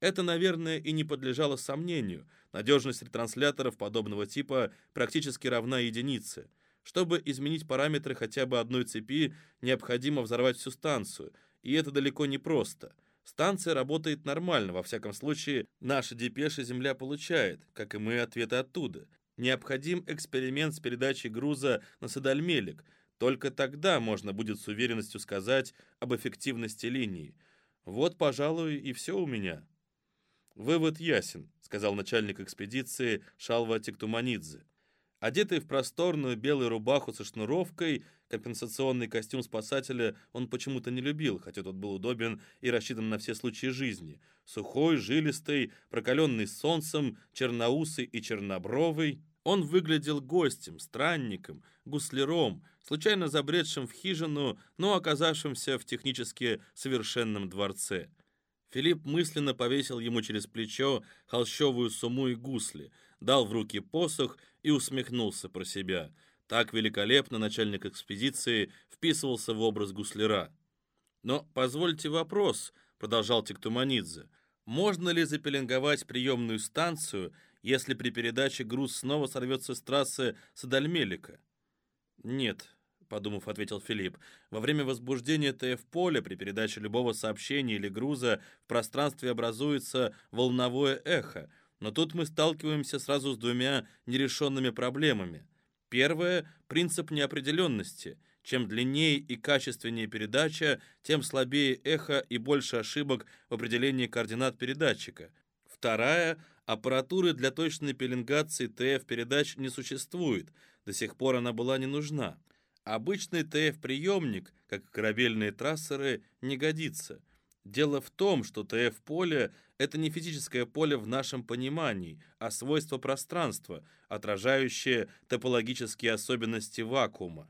Это, наверное, и не подлежало сомнению. Надежность ретрансляторов подобного типа практически равна единице. Чтобы изменить параметры хотя бы одной цепи, необходимо взорвать всю станцию, и это далеко не просто. Станция работает нормально, во всяком случае, наши депеши Земля получает, как и мы ответы оттуда. Необходим эксперимент с передачей груза на Садальмелик. Только тогда можно будет с уверенностью сказать об эффективности линии. Вот, пожалуй, и все у меня. «Вывод ясен», — сказал начальник экспедиции Шалва Тиктуманидзе. Одетый в просторную белую рубаху со шнуровкой, компенсационный костюм спасателя он почему-то не любил, хотя тот был удобен и рассчитан на все случаи жизни. Сухой, жилистый, прокаленный солнцем, черноусый и чернобровый. Он выглядел гостем, странником, гусляром, случайно забредшим в хижину, но оказавшимся в технически совершенном дворце. Филипп мысленно повесил ему через плечо холщовую сумму и гусли, дал в руки посох и усмехнулся про себя. Так великолепно начальник экспедиции вписывался в образ гусляра. «Но позвольте вопрос», — продолжал Тиктуманидзе, «можно ли запеленговать приемную станцию, если при передаче груз снова сорвется с трассы Садальмелика?» «Нет», — подумав, ответил Филипп. «Во время возбуждения ТФ-поля при передаче любого сообщения или груза в пространстве образуется волновое эхо, но тут мы сталкиваемся сразу с двумя нерешенными проблемами. Первое – принцип неопределенности. Чем длиннее и качественнее передача, тем слабее эхо и больше ошибок в определении координат передатчика. Вторая – аппаратуры для точной пеленгации ТФ-передач не существует, до сих пор она была не нужна. Обычный ТФ-приемник, как корабельные трассеры, не годится. Дело в том, что ТФ-поле — это не физическое поле в нашем понимании, а свойство пространства, отражающее топологические особенности вакуума.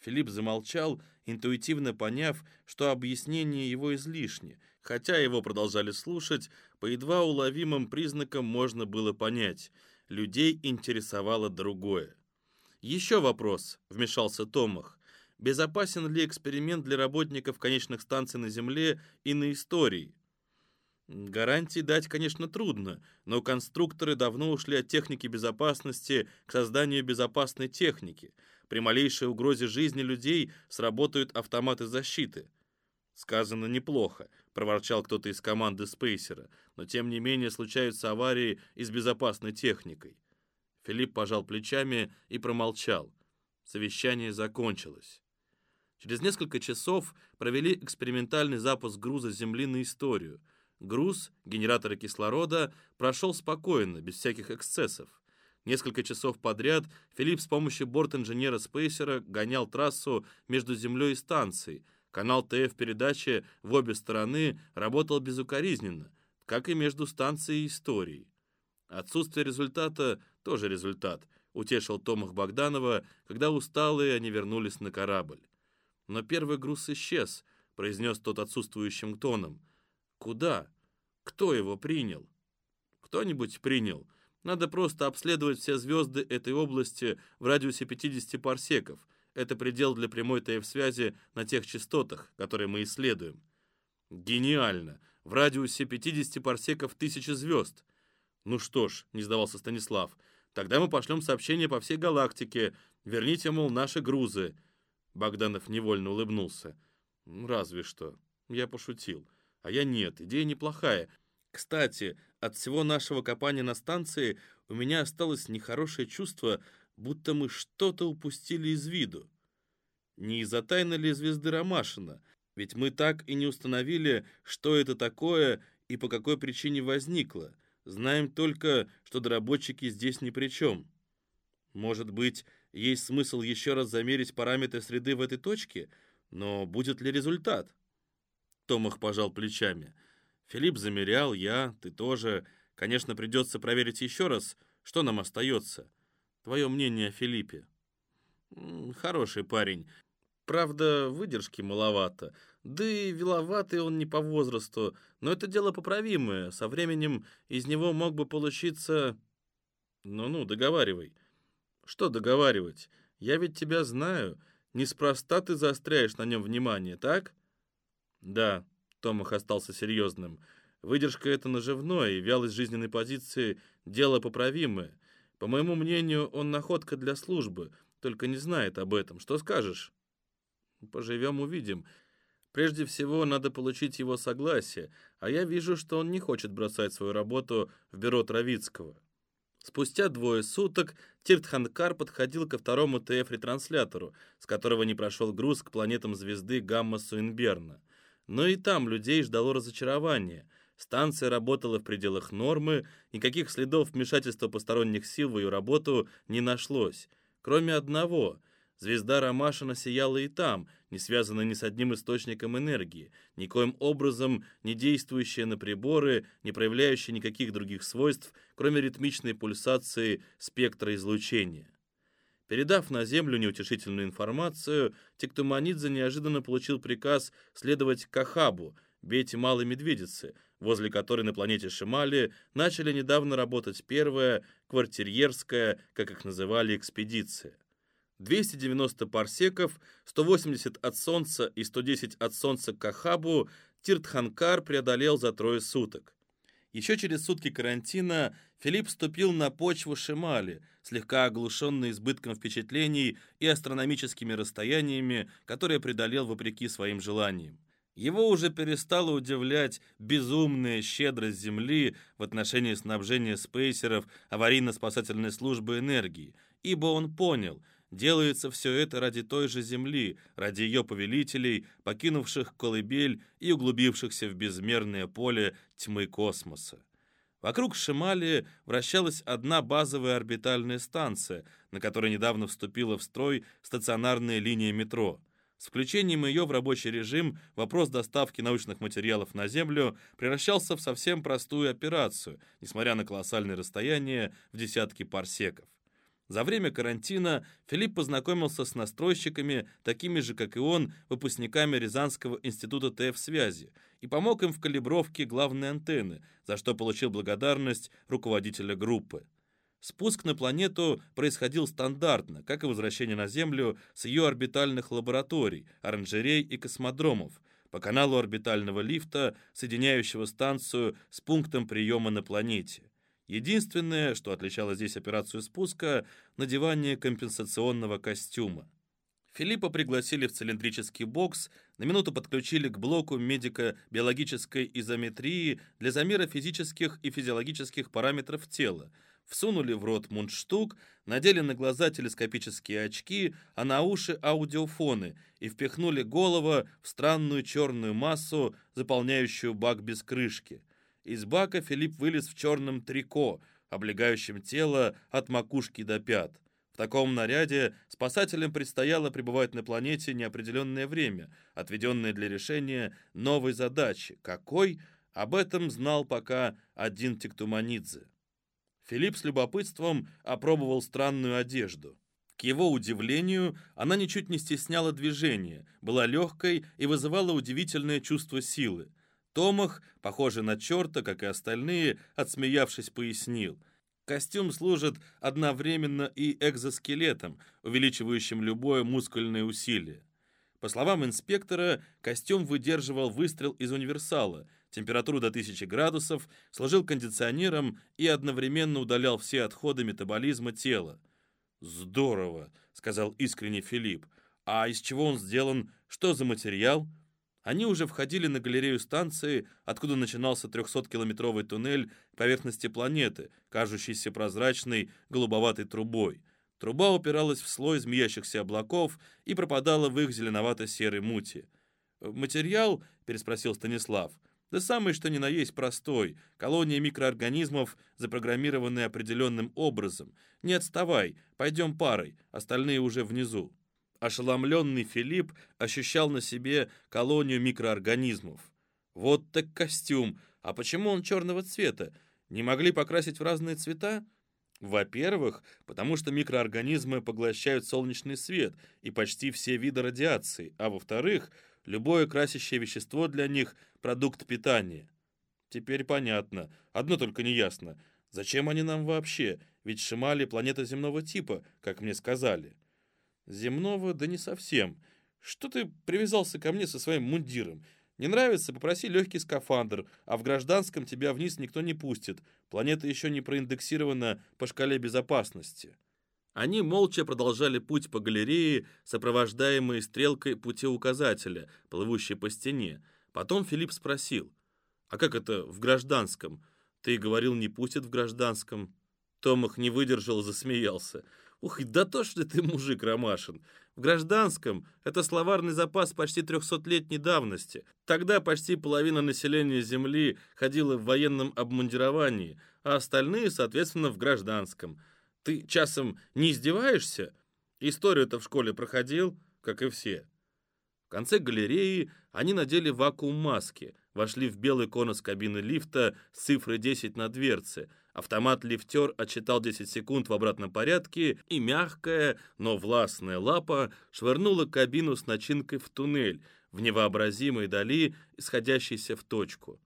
Филипп замолчал, интуитивно поняв, что объяснение его излишне. Хотя его продолжали слушать, по едва уловимым признакам можно было понять — людей интересовало другое. «Еще вопрос», — вмешался Томах. «Безопасен ли эксперимент для работников конечных станций на Земле и на истории?» Гарантии дать, конечно, трудно, но конструкторы давно ушли от техники безопасности к созданию безопасной техники. При малейшей угрозе жизни людей сработают автоматы защиты. Сказано неплохо, проворчал кто-то из команды Спейсера, но тем не менее случаются аварии и с безопасной техникой. Филипп пожал плечами и промолчал. Совещание закончилось. Через несколько часов провели экспериментальный запуск груза Земли на историю. Груз, генераторы кислорода, прошел спокойно, без всяких эксцессов. Несколько часов подряд Филипп с помощью борт-инженера Спейсера гонял трассу между Землей и станцией. Канал ТФ-передачи в обе стороны работал безукоризненно, как и между станцией и историей. Отсутствие результата тоже результат, утешил Томах Богданова, когда усталые они вернулись на корабль. Но первый груз исчез, произнес тот отсутствующим тоном. Куда? Кто его принял? Кто-нибудь принял. Надо просто обследовать все звезды этой области в радиусе 50 парсеков. Это предел для прямой ТФ-связи на тех частотах, которые мы исследуем. Гениально! В радиусе 50 парсеков тысячи звезд. «Ну что ж», — не сдавался Станислав, — «тогда мы пошлем сообщение по всей галактике. Верните, мол, наши грузы». Богданов невольно улыбнулся. «Разве что. Я пошутил. А я нет, идея неплохая. Кстати, от всего нашего копания на станции у меня осталось нехорошее чувство, будто мы что-то упустили из виду. Не из-за тайны ли звезды Ромашина? Ведь мы так и не установили, что это такое и по какой причине возникло. Знаем только, что доработчики здесь ни при чем. Может быть, есть смысл еще раз замерить параметры среды в этой точке, но будет ли результат? Томах пожал плечами. Филипп замерял, я, ты тоже. Конечно, придется проверить еще раз, что нам остается. Твое мнение о Филиппе? Хороший парень. Правда, выдержки маловато. Да и виловатый он не по возрасту, но это дело поправимое. Со временем из него мог бы получиться... Ну-ну, договаривай. Что договаривать? Я ведь тебя знаю. Неспроста ты заостряешь на нем внимание, так? Да, Томах остался серьезным. Выдержка — это наживное, и вялость жизненной позиции — дело поправимое. По моему мнению, он находка для службы, только не знает об этом. Что скажешь? Поживем, увидим. Прежде всего, надо получить его согласие, а я вижу, что он не хочет бросать свою работу в бюро Травицкого. Спустя двое суток Тиртханкар подходил ко второму ТФ-ретранслятору, с которого не прошел груз к планетам звезды Гамма-Суинберна. Но и там людей ждало разочарование. Станция работала в пределах нормы, никаких следов вмешательства посторонних сил в ее работу не нашлось. Кроме одного — Звезда Ромашина сияла и там, не связанная ни с одним источником энергии, никоим образом не действующая на приборы, не проявляющая никаких других свойств, кроме ритмичной пульсации спектра излучения. Передав на Землю неутешительную информацию, Тектуманидзе неожиданно получил приказ следовать к Ахабу, бейте малой медведицы, возле которой на планете Шимали начали недавно работать первая, квартирьерская, как их называли, экспедиция. 290 парсеков, 180 от Солнца и 110 от Солнца к Ахабу Тиртханкар преодолел за трое суток. Еще через сутки карантина Филипп ступил на почву Шимали, слегка оглушенный избытком впечатлений и астрономическими расстояниями, которые преодолел вопреки своим желаниям. Его уже перестало удивлять безумная щедрость Земли в отношении снабжения спейсеров аварийно-спасательной службы энергии, ибо он понял – Делается все это ради той же земли, ради ее повелителей, покинувших колыбель и углубившихся в безмерное поле тьмы космоса. Вокруг Шимали вращалась одна базовая орбитальная станция, на которой недавно вступила в строй стационарная линия метро. С включением ее в рабочий режим вопрос доставки научных материалов на Землю превращался в совсем простую операцию, несмотря на колоссальное расстояние в десятки парсеков. За время карантина Филипп познакомился с настройщиками, такими же, как и он, выпускниками Рязанского института ТФ-связи, и помог им в калибровке главной антенны, за что получил благодарность руководителя группы. Спуск на планету происходил стандартно, как и возвращение на Землю с ее орбитальных лабораторий, оранжерей и космодромов, по каналу орбитального лифта, соединяющего станцию с пунктом приема на планете. Единственное, что отличало здесь операцию спуска – надевание компенсационного костюма. Филиппа пригласили в цилиндрический бокс, на минуту подключили к блоку медико-биологической изометрии для замера физических и физиологических параметров тела, всунули в рот мундштук, надели на глаза телескопические очки, а на уши аудиофоны и впихнули голову в странную черную массу, заполняющую бак без крышки – из бака Филипп вылез в черном трико, облегающем тело от макушки до пят. В таком наряде спасателям предстояло пребывать на планете неопределенное время, отведенное для решения новой задачи. Какой? Об этом знал пока один Тектуманидзе. Филипп с любопытством опробовал странную одежду. К его удивлению, она ничуть не стесняла движения, была легкой и вызывала удивительное чувство силы. Томах, похожий на черта, как и остальные, отсмеявшись, пояснил. Костюм служит одновременно и экзоскелетом, увеличивающим любое мускульное усилие. По словам инспектора, костюм выдерживал выстрел из универсала, температуру до 1000 градусов, служил кондиционером и одновременно удалял все отходы метаболизма тела. «Здорово», — сказал искренне Филипп. «А из чего он сделан? Что за материал?» Они уже входили на галерею станции, откуда начинался 300-километровый туннель поверхности планеты, кажущийся прозрачной голубоватой трубой. Труба упиралась в слой змеящихся облаков и пропадала в их зеленовато-серой мути. «Материал?» — переспросил Станислав. «Да самый что ни на есть простой. Колония микроорганизмов, запрограммированные определенным образом. Не отставай, пойдем парой, остальные уже внизу». Ошеломленный Филипп ощущал на себе колонию микроорганизмов. Вот так костюм. А почему он черного цвета? Не могли покрасить в разные цвета? Во-первых, потому что микроорганизмы поглощают солнечный свет и почти все виды радиации, а во-вторых, любое красящее вещество для них – продукт питания. Теперь понятно. Одно только неясно. Зачем они нам вообще? Ведь Шимали – планета земного типа, как мне сказали. Земного, да не совсем. Что ты привязался ко мне со своим мундиром? Не нравится, попроси легкий скафандр, а в гражданском тебя вниз никто не пустит. Планета еще не проиндексирована по шкале безопасности. Они молча продолжали путь по галерее, сопровождаемые стрелкой путеуказателя, плывущей по стене. Потом Филипп спросил, «А как это в гражданском? Ты говорил, не пустят в гражданском?» Томах не выдержал засмеялся. Ух, да то, что ты мужик, Ромашин. В гражданском это словарный запас почти трехсотлетней давности. Тогда почти половина населения Земли ходила в военном обмундировании, а остальные, соответственно, в гражданском. Ты часом не издеваешься? Историю-то в школе проходил, как и все. В конце галереи они надели вакуум-маски, вошли в белый конус кабины лифта с цифрой 10 на дверце – Автомат-лифтер отчитал 10 секунд в обратном порядке, и мягкая, но властная лапа швырнула кабину с начинкой в туннель, в невообразимой дали, исходящейся в точку.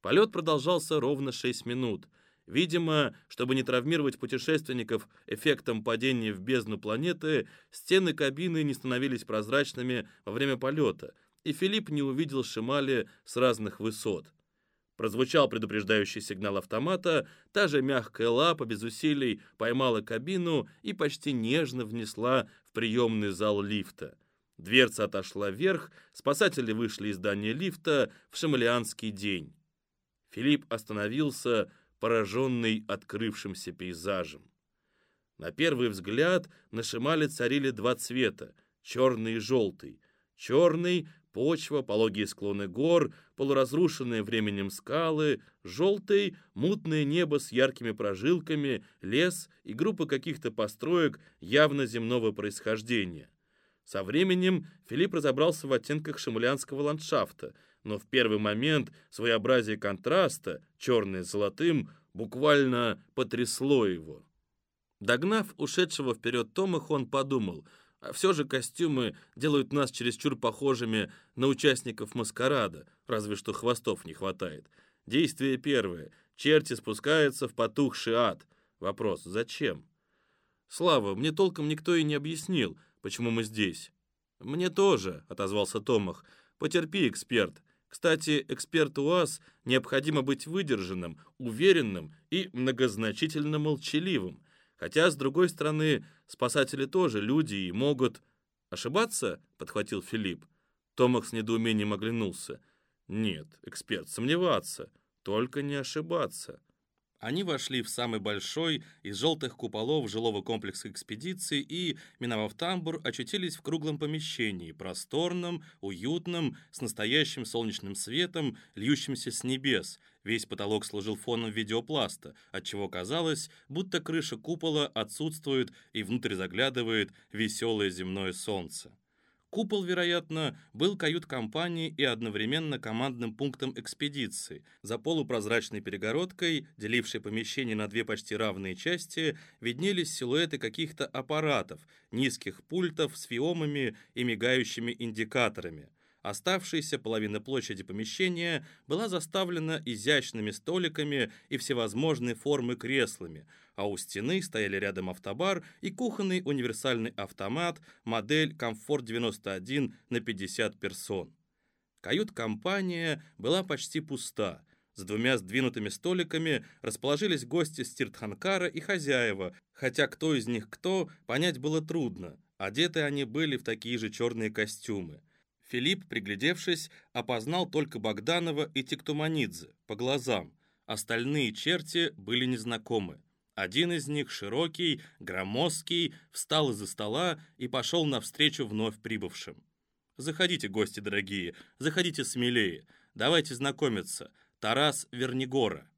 Полет продолжался ровно 6 минут. Видимо, чтобы не травмировать путешественников эффектом падения в бездну планеты, стены кабины не становились прозрачными во время полета, и Филипп не увидел Шимали с разных высот. Прозвучал предупреждающий сигнал автомата, та же мягкая лапа без усилий поймала кабину и почти нежно внесла в приемный зал лифта. Дверца отошла вверх, спасатели вышли из здания лифта в шамалианский день. Филипп остановился, пораженный открывшимся пейзажем. На первый взгляд на Шимале царили два цвета — черный и желтый. Черный почва, пологие склоны гор, полуразрушенные временем скалы, желтый, мутное небо с яркими прожилками, лес и группа каких-то построек явно земного происхождения. Со временем Филипп разобрался в оттенках шамулянского ландшафта, но в первый момент своеобразие контраста, черное с золотым, буквально потрясло его. Догнав ушедшего вперед Томах, он подумал, а все же костюмы делают нас чересчур похожими на участников маскарада, разве что хвостов не хватает. Действие первое. Черти спускаются в потухший ад. Вопрос, зачем? Слава, мне толком никто и не объяснил, почему мы здесь. Мне тоже, отозвался Томах. Потерпи, эксперт. Кстати, эксперту УАЗ необходимо быть выдержанным, уверенным и многозначительно молчаливым. Хотя, с другой стороны, спасатели тоже люди и могут... «Ошибаться?» — подхватил Филипп. Томах с недоумением оглянулся. «Нет, эксперт, сомневаться. Только не ошибаться». Они вошли в самый большой из желтых куполов жилого комплекса экспедиции и, миновав тамбур, очутились в круглом помещении, просторном, уютном, с настоящим солнечным светом, льющимся с небес. Весь потолок служил фоном видеопласта, отчего казалось, будто крыша купола отсутствует и внутрь заглядывает веселое земное солнце. Купол, вероятно, был кают-компанией и одновременно командным пунктом экспедиции. За полупрозрачной перегородкой, делившей помещение на две почти равные части, виднелись силуэты каких-то аппаратов, низких пультов с фиомами и мигающими индикаторами. Оставшаяся половина площади помещения была заставлена изящными столиками и всевозможной формы креслами, а у стены стояли рядом автобар и кухонный универсальный автомат модель Комфорт 91 на 50 персон. Кают-компания была почти пуста. С двумя сдвинутыми столиками расположились гости с Тиртханкара и хозяева, хотя кто из них кто, понять было трудно. Одеты они были в такие же черные костюмы. Филипп, приглядевшись, опознал только Богданова и Тиктуманидзе по глазам. Остальные черти были незнакомы. Один из них, широкий, громоздкий, встал из-за стола и пошел навстречу вновь прибывшим. «Заходите, гости дорогие, заходите смелее. Давайте знакомиться. Тарас Вернигора».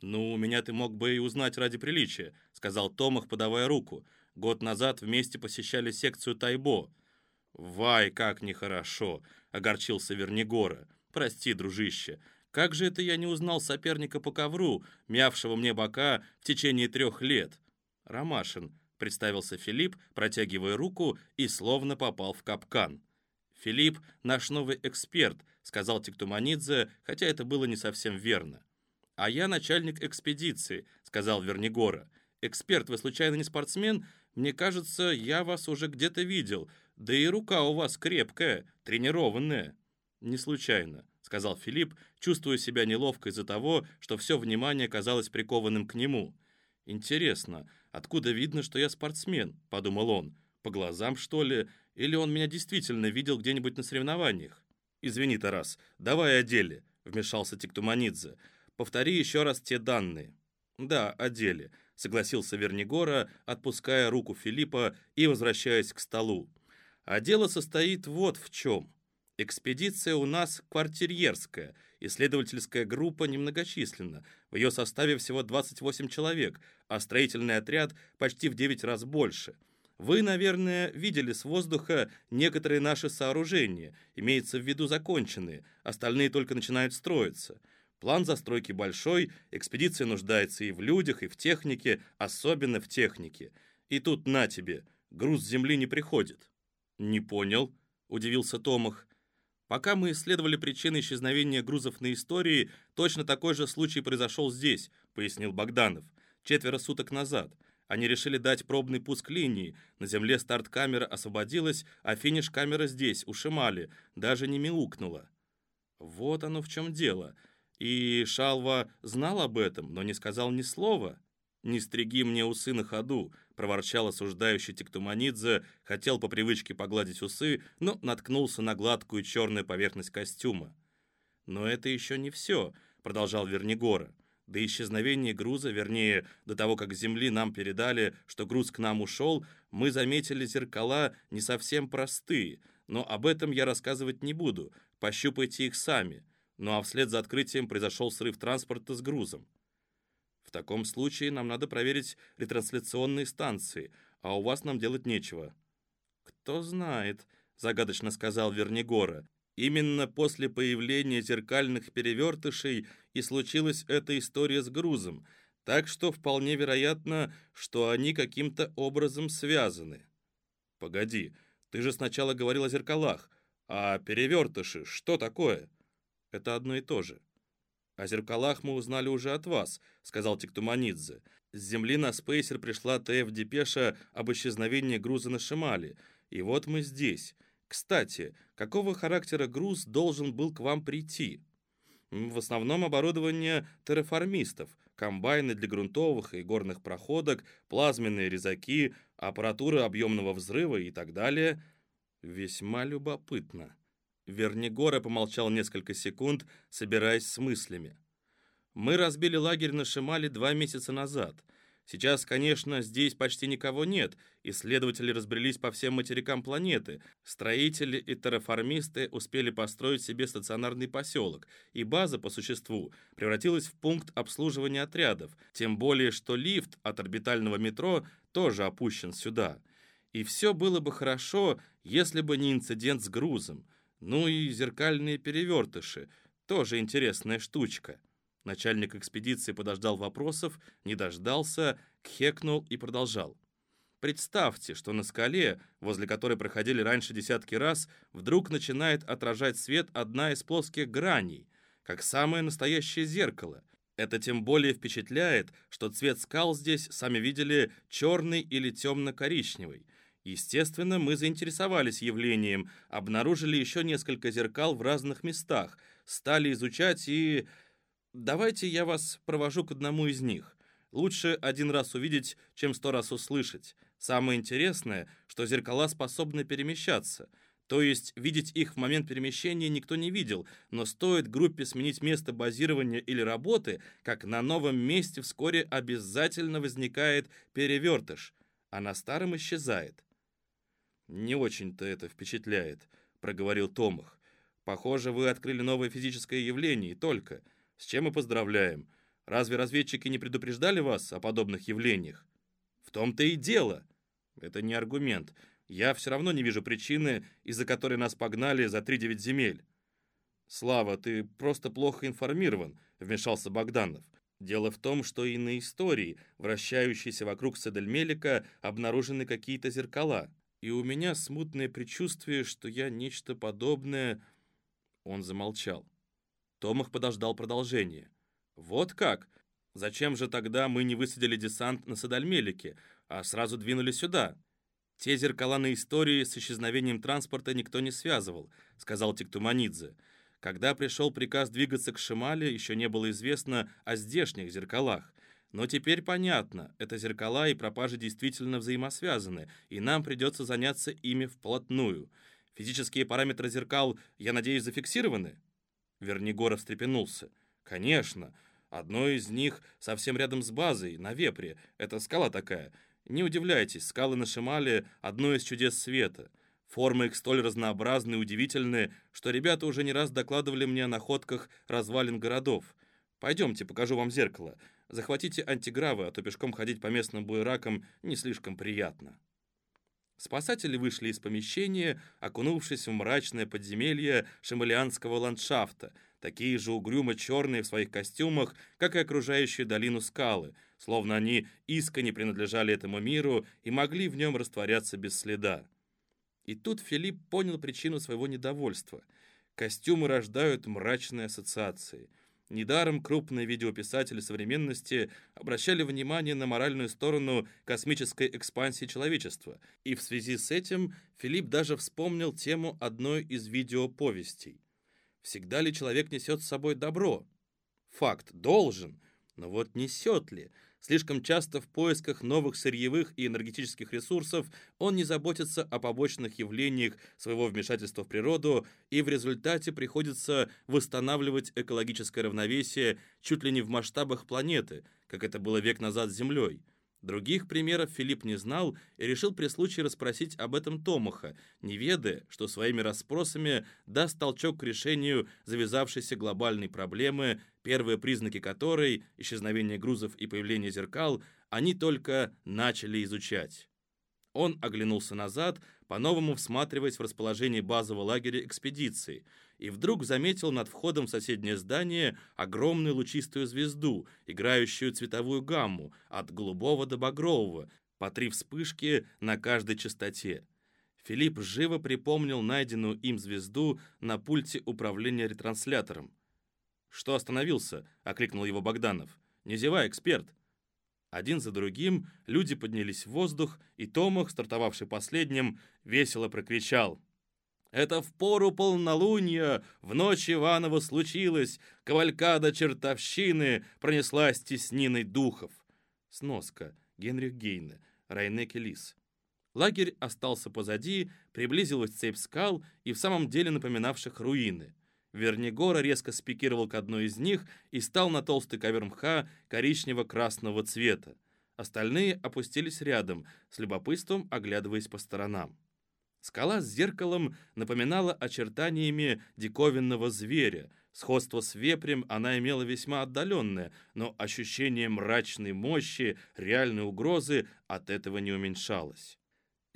«Ну, меня ты мог бы и узнать ради приличия», — сказал Томах, подавая руку. «Год назад вместе посещали секцию Тайбо. «Вай, как нехорошо!» — огорчился Вернигора. «Прости, дружище, как же это я не узнал соперника по ковру, мявшего мне бока в течение трех лет?» «Ромашин», — представился Филипп, протягивая руку и словно попал в капкан. «Филипп — наш новый эксперт», — сказал Тиктуманидзе, хотя это было не совсем верно. «А я начальник экспедиции», — сказал Вернигора. «Эксперт, вы случайно не спортсмен? Мне кажется, я вас уже где-то видел. Да и рука у вас крепкая, тренированная». «Не случайно», — сказал Филипп, чувствуя себя неловко из-за того, что все внимание казалось прикованным к нему. «Интересно, откуда видно, что я спортсмен?» — подумал он. «По глазам, что ли? Или он меня действительно видел где-нибудь на соревнованиях?» «Извини, Тарас, давай о деле», — вмешался Тиктуманидзе. «Повтори еще раз те данные». «Да, о деле», — согласился Вернигора, отпуская руку Филиппа и возвращаясь к столу. А дело состоит вот в чем. Экспедиция у нас квартирьерская, исследовательская группа немногочисленна. В ее составе всего 28 человек, а строительный отряд почти в 9 раз больше. Вы, наверное, видели с воздуха некоторые наши сооружения, имеется в виду законченные, остальные только начинают строиться. План застройки большой, экспедиция нуждается и в людях, и в технике, особенно в технике. И тут на тебе, груз земли не приходит. «Не понял», — удивился Томах. «Пока мы исследовали причины исчезновения грузов на истории, точно такой же случай произошел здесь», — пояснил Богданов. «Четверо суток назад. Они решили дать пробный пуск линии. На земле старт-камера освободилась, а финиш-камера здесь, у Шимали, даже не мяукнула». Вот оно в чем дело. И Шалва знал об этом, но не сказал ни слова. «Не стриги мне усы на ходу», — проворчал осуждающий Тиктуманидзе, хотел по привычке погладить усы, но наткнулся на гладкую черную поверхность костюма. «Но это еще не все», — продолжал Вернигора. До исчезновения груза, вернее, до того, как с земли нам передали, что груз к нам ушел, мы заметили зеркала не совсем простые. Но об этом я рассказывать не буду, пощупайте их сами. Ну а вслед за открытием произошел срыв транспорта с грузом. В таком случае нам надо проверить ретрансляционные станции, а у вас нам делать нечего. Кто знает, загадочно сказал Вернигора. Именно после появления зеркальных перевертышей и случилась эта история с грузом, так что вполне вероятно, что они каким-то образом связаны. Погоди, ты же сначала говорил о зеркалах, а перевертыши что такое? Это одно и то же. «О зеркалах мы узнали уже от вас», — сказал Тиктуманидзе. «С Земли на Спейсер пришла ТФ-депеша об исчезновении груза на Шимале. И вот мы здесь. Кстати, какого характера груз должен был к вам прийти?» «В основном оборудование терраформистов, комбайны для грунтовых и горных проходок, плазменные резаки, аппаратура объемного взрыва и так далее». «Весьма любопытно». Вернигора помолчал несколько секунд, собираясь с мыслями. «Мы разбили лагерь на Шимале два месяца назад. Сейчас, конечно, здесь почти никого нет, исследователи разбрелись по всем материкам планеты, строители и терраформисты успели построить себе стационарный поселок, и база, по существу, превратилась в пункт обслуживания отрядов, тем более что лифт от орбитального метро тоже опущен сюда. И все было бы хорошо, если бы не инцидент с грузом. Ну и зеркальные перевертыши. Тоже интересная штучка. Начальник экспедиции подождал вопросов, не дождался, кхекнул и продолжал. Представьте, что на скале, возле которой проходили раньше десятки раз, вдруг начинает отражать свет одна из плоских граней, как самое настоящее зеркало. Это тем более впечатляет, что цвет скал здесь, сами видели, черный или темно-коричневый. Естественно, мы заинтересовались явлением, обнаружили еще несколько зеркал в разных местах, стали изучать и... Давайте я вас провожу к одному из них. Лучше один раз увидеть, чем сто раз услышать. Самое интересное, что зеркала способны перемещаться. То есть видеть их в момент перемещения никто не видел, но стоит группе сменить место базирования или работы, как на новом месте вскоре обязательно возникает перевертыш, а на старом исчезает. «Не очень-то это впечатляет», — проговорил Томах. «Похоже, вы открыли новое физическое явление, и только. С чем мы поздравляем. Разве разведчики не предупреждали вас о подобных явлениях?» «В том-то и дело». «Это не аргумент. Я все равно не вижу причины, из-за которой нас погнали за три-девять земель». «Слава, ты просто плохо информирован», — вмешался Богданов. Дело в том, что и на истории, вращающейся вокруг Седельмелика, обнаружены какие-то зеркала и у меня смутное предчувствие, что я нечто подобное...» Он замолчал. Томах подождал продолжения. «Вот как? Зачем же тогда мы не высадили десант на Садальмелике, а сразу двинули сюда?» «Те зеркала на истории с исчезновением транспорта никто не связывал», сказал Тиктуманидзе. «Когда пришел приказ двигаться к Шимале, еще не было известно о здешних зеркалах. Но теперь понятно, это зеркала и пропажи действительно взаимосвязаны, и нам придется заняться ими вплотную. Физические параметры зеркал, я надеюсь, зафиксированы?» Вернигоров встрепенулся. «Конечно. Одно из них совсем рядом с базой, на Вепре. Это скала такая. Не удивляйтесь, скалы на Шимале — одно из чудес света. Формы их столь разнообразны и удивительны, что ребята уже не раз докладывали мне о находках развалин городов. Пойдемте, покажу вам зеркало. Захватите антигравы, а то пешком ходить по местным буеракам не слишком приятно. Спасатели вышли из помещения, окунувшись в мрачное подземелье шамалианского ландшафта, такие же угрюмо-черные в своих костюмах, как и окружающие долину скалы, словно они искренне принадлежали этому миру и могли в нем растворяться без следа. И тут Филипп понял причину своего недовольства. Костюмы рождают мрачные ассоциации — Недаром крупные видеописатели современности обращали внимание на моральную сторону космической экспансии человечества, и в связи с этим Филипп даже вспомнил тему одной из видеоповестей. Всегда ли человек несет с собой добро? Факт, должен, но вот несет ли – Слишком часто в поисках новых сырьевых и энергетических ресурсов он не заботится о побочных явлениях своего вмешательства в природу, и в результате приходится восстанавливать экологическое равновесие чуть ли не в масштабах планеты, как это было век назад с Землей. Других примеров Филипп не знал и решил при случае расспросить об этом Томаха, не ведая, что своими расспросами даст толчок к решению завязавшейся глобальной проблемы, первые признаки которой, исчезновение грузов и появление зеркал, они только начали изучать. Он оглянулся назад, по-новому всматриваясь в расположение базового лагеря экспедиции – и вдруг заметил над входом в соседнее здание огромную лучистую звезду, играющую цветовую гамму от голубого до багрового, по три вспышки на каждой частоте. Филипп живо припомнил найденную им звезду на пульте управления ретранслятором. «Что остановился?» — окликнул его Богданов. «Не зевай, эксперт!» Один за другим люди поднялись в воздух, и Томах, стартовавший последним, весело прокричал. Это в пору полнолуния, в ночь Иванова случилось, кавалькада чертовщины пронеслась тесниной духов. Сноска. Генрих Гейне. Райнеке Лис. Лагерь остался позади, приблизилась цепь скал и в самом деле напоминавших руины. Вернигора резко спикировал к одной из них и стал на толстый ковер мха коричнево-красного цвета. Остальные опустились рядом, с любопытством оглядываясь по сторонам. Скала с зеркалом напоминала очертаниями диковинного зверя. Сходство с вепрем она имела весьма отдаленное, но ощущение мрачной мощи, реальной угрозы от этого не уменьшалось.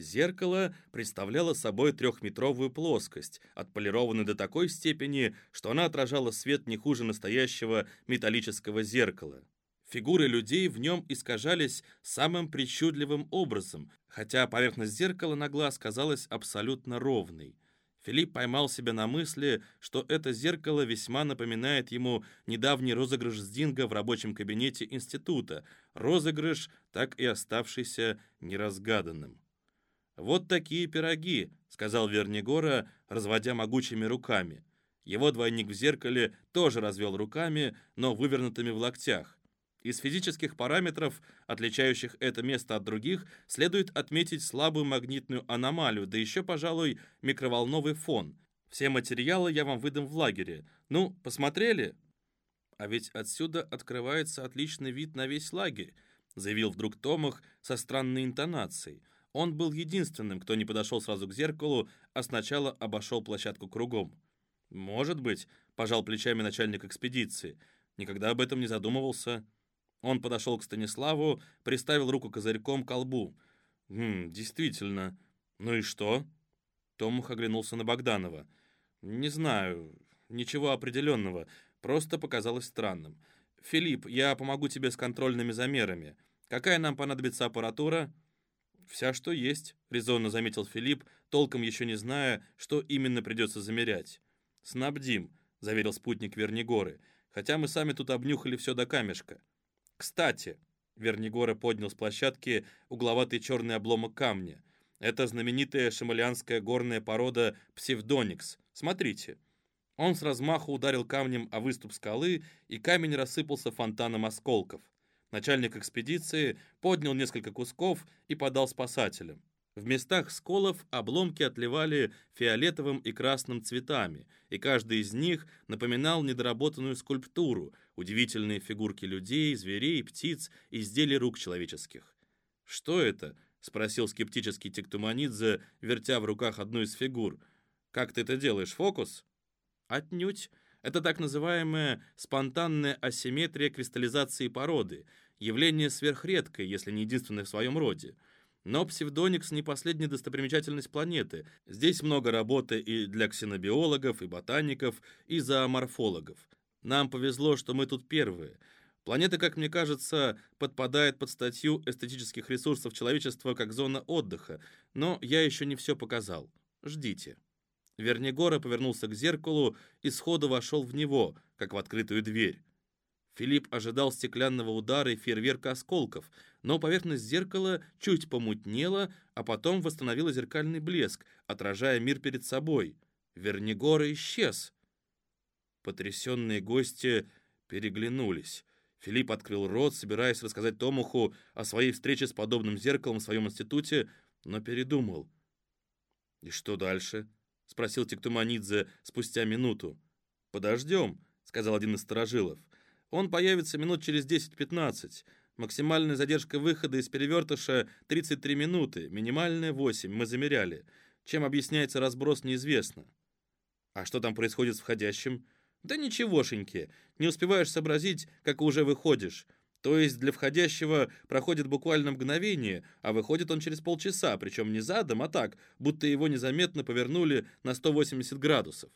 Зеркало представляло собой трехметровую плоскость, отполированную до такой степени, что она отражала свет не хуже настоящего металлического зеркала. Фигуры людей в нем искажались самым причудливым образом, хотя поверхность зеркала на глаз казалась абсолютно ровной. Филипп поймал себя на мысли, что это зеркало весьма напоминает ему недавний розыгрыш с Динго в рабочем кабинете института, розыгрыш, так и оставшийся неразгаданным. «Вот такие пироги», — сказал Вернигора, разводя могучими руками. Его двойник в зеркале тоже развел руками, но вывернутыми в локтях. Из физических параметров, отличающих это место от других, следует отметить слабую магнитную аномалию, да еще, пожалуй, микроволновый фон. Все материалы я вам выдам в лагере. Ну, посмотрели? А ведь отсюда открывается отличный вид на весь лагерь, заявил вдруг Томах со странной интонацией. Он был единственным, кто не подошел сразу к зеркалу, а сначала обошел площадку кругом. «Может быть», — пожал плечами начальник экспедиции. «Никогда об этом не задумывался». Он подошел к Станиславу, приставил руку козырьком к колбу. «Хм, действительно. Ну и что?» Томух оглянулся на Богданова. «Не знаю. Ничего определенного. Просто показалось странным. Филипп, я помогу тебе с контрольными замерами. Какая нам понадобится аппаратура?» «Вся, что есть», — резонно заметил Филипп, толком еще не зная, что именно придется замерять. «Снабдим», — заверил спутник Вернигоры, «хотя мы сами тут обнюхали все до камешка». Кстати, Вернигора поднял с площадки угловатый черный обломок камня. Это знаменитая шамалианская горная порода псевдоникс. Смотрите. Он с размаху ударил камнем о выступ скалы, и камень рассыпался фонтаном осколков. Начальник экспедиции поднял несколько кусков и подал спасателям. В местах сколов обломки отливали фиолетовым и красным цветами, и каждый из них напоминал недоработанную скульптуру, удивительные фигурки людей, зверей, птиц, изделий рук человеческих. «Что это?» — спросил скептический Тектуманидзе, вертя в руках одну из фигур. «Как ты это делаешь, фокус?» «Отнюдь. Это так называемая спонтанная асимметрия кристаллизации породы, явление сверхредкое, если не единственное в своем роде». Но псевдоникс не последняя достопримечательность планеты. Здесь много работы и для ксенобиологов, и ботаников, и зооморфологов. Нам повезло, что мы тут первые. Планета, как мне кажется, подпадает под статью эстетических ресурсов человечества как зона отдыха, но я еще не все показал. Ждите. Вернигора повернулся к зеркалу и сходу вошел в него, как в открытую дверь. Филипп ожидал стеклянного удара и фейерверка осколков, но поверхность зеркала чуть помутнела, а потом восстановила зеркальный блеск, отражая мир перед собой. Вернигора исчез. Потрясенные гости переглянулись. Филипп открыл рот, собираясь рассказать Томуху о своей встрече с подобным зеркалом в своем институте, но передумал. «И что дальше?» — спросил Тектуманидзе спустя минуту. «Подождем», — сказал один из сторожилов. Он появится минут через 10-15. Максимальная задержка выхода из перевертыша 33 минуты, минимальная 8, мы замеряли. Чем объясняется разброс, неизвестно. А что там происходит с входящим? Да ничегошеньки, не успеваешь сообразить, как уже выходишь. То есть для входящего проходит буквально мгновение, а выходит он через полчаса, причем не задом, а так, будто его незаметно повернули на 180 градусов.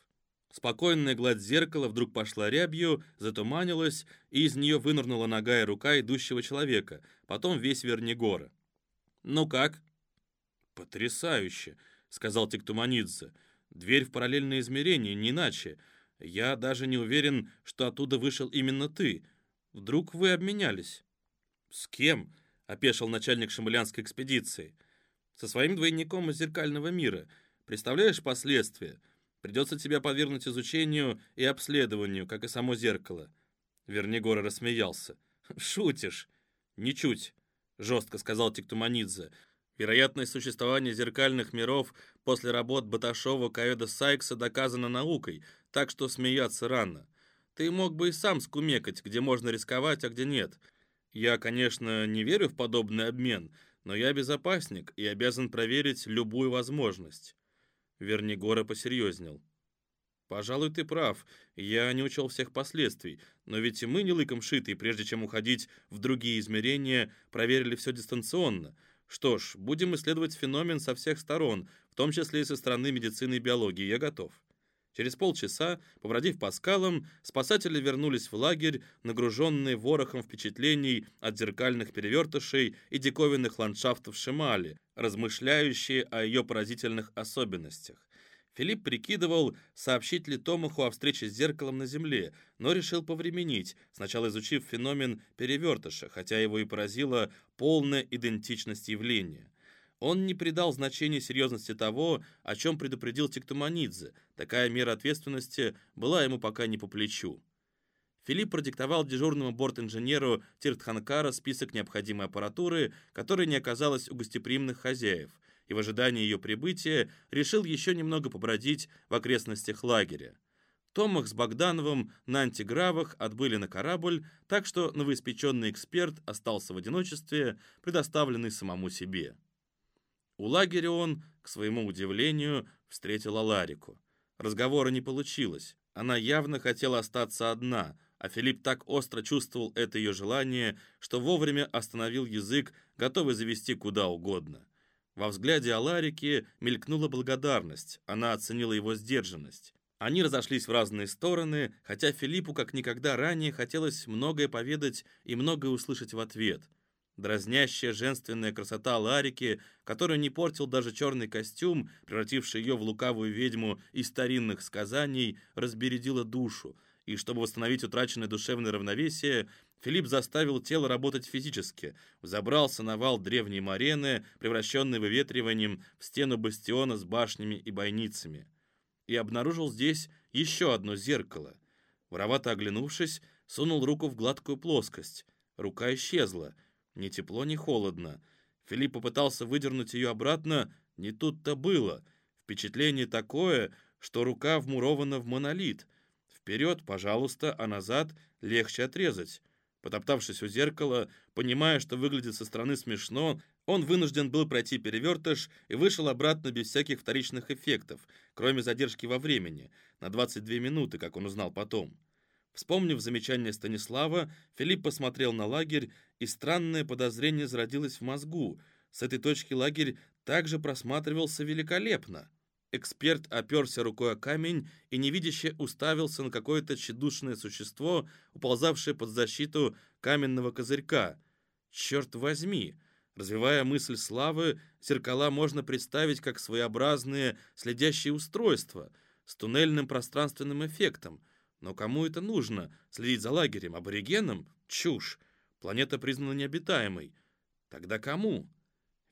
Спокойная гладь зеркала вдруг пошла рябью, затуманилась, и из нее вынырнула нога и рука идущего человека, потом весь Вернигора. «Ну как?» «Потрясающе!» — сказал Тиктуманидзе. «Дверь в параллельное измерение, не иначе. Я даже не уверен, что оттуда вышел именно ты. Вдруг вы обменялись?» «С кем?» — опешил начальник шамылянской экспедиции. «Со своим двойником из зеркального мира. Представляешь последствия? Придется тебя подвергнуть изучению и обследованию, как и само зеркало». Вернигора рассмеялся. «Шутишь?» «Ничуть», — жестко сказал Тиктуманидзе. «Вероятность существования зеркальных миров после работ Баташова Каэда Сайкса доказана наукой, так что смеяться рано. Ты мог бы и сам скумекать, где можно рисковать, а где нет. Я, конечно, не верю в подобный обмен, но я безопасник и обязан проверить любую возможность». Вернигора посерьезнел. «Пожалуй, ты прав. Я не учел всех последствий. Но ведь и мы не лыком шитые, прежде чем уходить в другие измерения, проверили все дистанционно. Что ж, будем исследовать феномен со всех сторон, в том числе и со стороны медицины и биологии. Я готов». Через полчаса, побродив по скалам, спасатели вернулись в лагерь, нагруженные ворохом впечатлений от зеркальных перевертышей и диковинных ландшафтов Шимали, размышляющие о ее поразительных особенностях. Филипп прикидывал, сообщить ли Томаху о встрече с зеркалом на Земле, но решил повременить, сначала изучив феномен перевертыша, хотя его и поразила полная идентичность явления. Он не придал значения серьезности того, о чем предупредил Тиктуманидзе. Такая мера ответственности была ему пока не по плечу. Филипп продиктовал дежурному борт-инженеру Тиртханкара список необходимой аппаратуры, которая не оказалась у гостеприимных хозяев, и в ожидании ее прибытия решил еще немного побродить в окрестностях лагеря. Томах с Богдановым на антигравах отбыли на корабль, так что новоиспеченный эксперт остался в одиночестве, предоставленный самому себе. У лагеря он, к своему удивлению, встретил Аларику. Разговора не получилось. Она явно хотела остаться одна, а Филипп так остро чувствовал это ее желание, что вовремя остановил язык, готовый завести куда угодно. Во взгляде Аларики мелькнула благодарность, она оценила его сдержанность. Они разошлись в разные стороны, хотя Филиппу как никогда ранее хотелось многое поведать и многое услышать в ответ – Дразнящая женственная красота Ларики, которую не портил даже черный костюм, превративший ее в лукавую ведьму из старинных сказаний, разбередила душу, и чтобы восстановить утраченное душевное равновесие, Филипп заставил тело работать физически, взобрался на вал древней марены, превращенный выветриванием в стену бастиона с башнями и бойницами, и обнаружил здесь еще одно зеркало. Воровато оглянувшись, сунул руку в гладкую плоскость. Рука исчезла — ни тепло, ни холодно. Филипп попытался выдернуть ее обратно, не тут-то было. Впечатление такое, что рука вмурована в монолит. Вперед, пожалуйста, а назад легче отрезать. Потоптавшись у зеркала, понимая, что выглядит со стороны смешно, он вынужден был пройти перевертыш и вышел обратно без всяких вторичных эффектов, кроме задержки во времени, на 22 минуты, как он узнал потом. Вспомнив замечание Станислава, Филипп посмотрел на лагерь, и странное подозрение зародилось в мозгу. С этой точки лагерь также просматривался великолепно. Эксперт оперся рукой о камень и невидяще уставился на какое-то тщедушное существо, уползавшее под защиту каменного козырька. «Черт возьми!» Развивая мысль славы, зеркала можно представить как своеобразные следящие устройства с туннельным пространственным эффектом – но кому это нужно? Следить за лагерем, аборигеном? Чушь. Планета признана необитаемой. Тогда кому?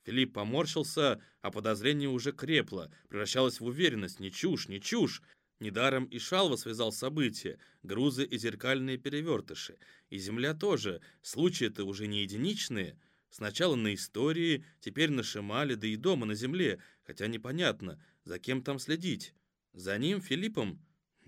Филипп поморщился, а подозрение уже крепло, превращалось в уверенность. Не чушь, не чушь. Недаром и Шалва связал события, грузы и зеркальные перевертыши. И Земля тоже. Случаи-то уже не единичные. Сначала на истории, теперь на Шимале, да и дома на Земле. Хотя непонятно, за кем там следить. За ним, Филиппом?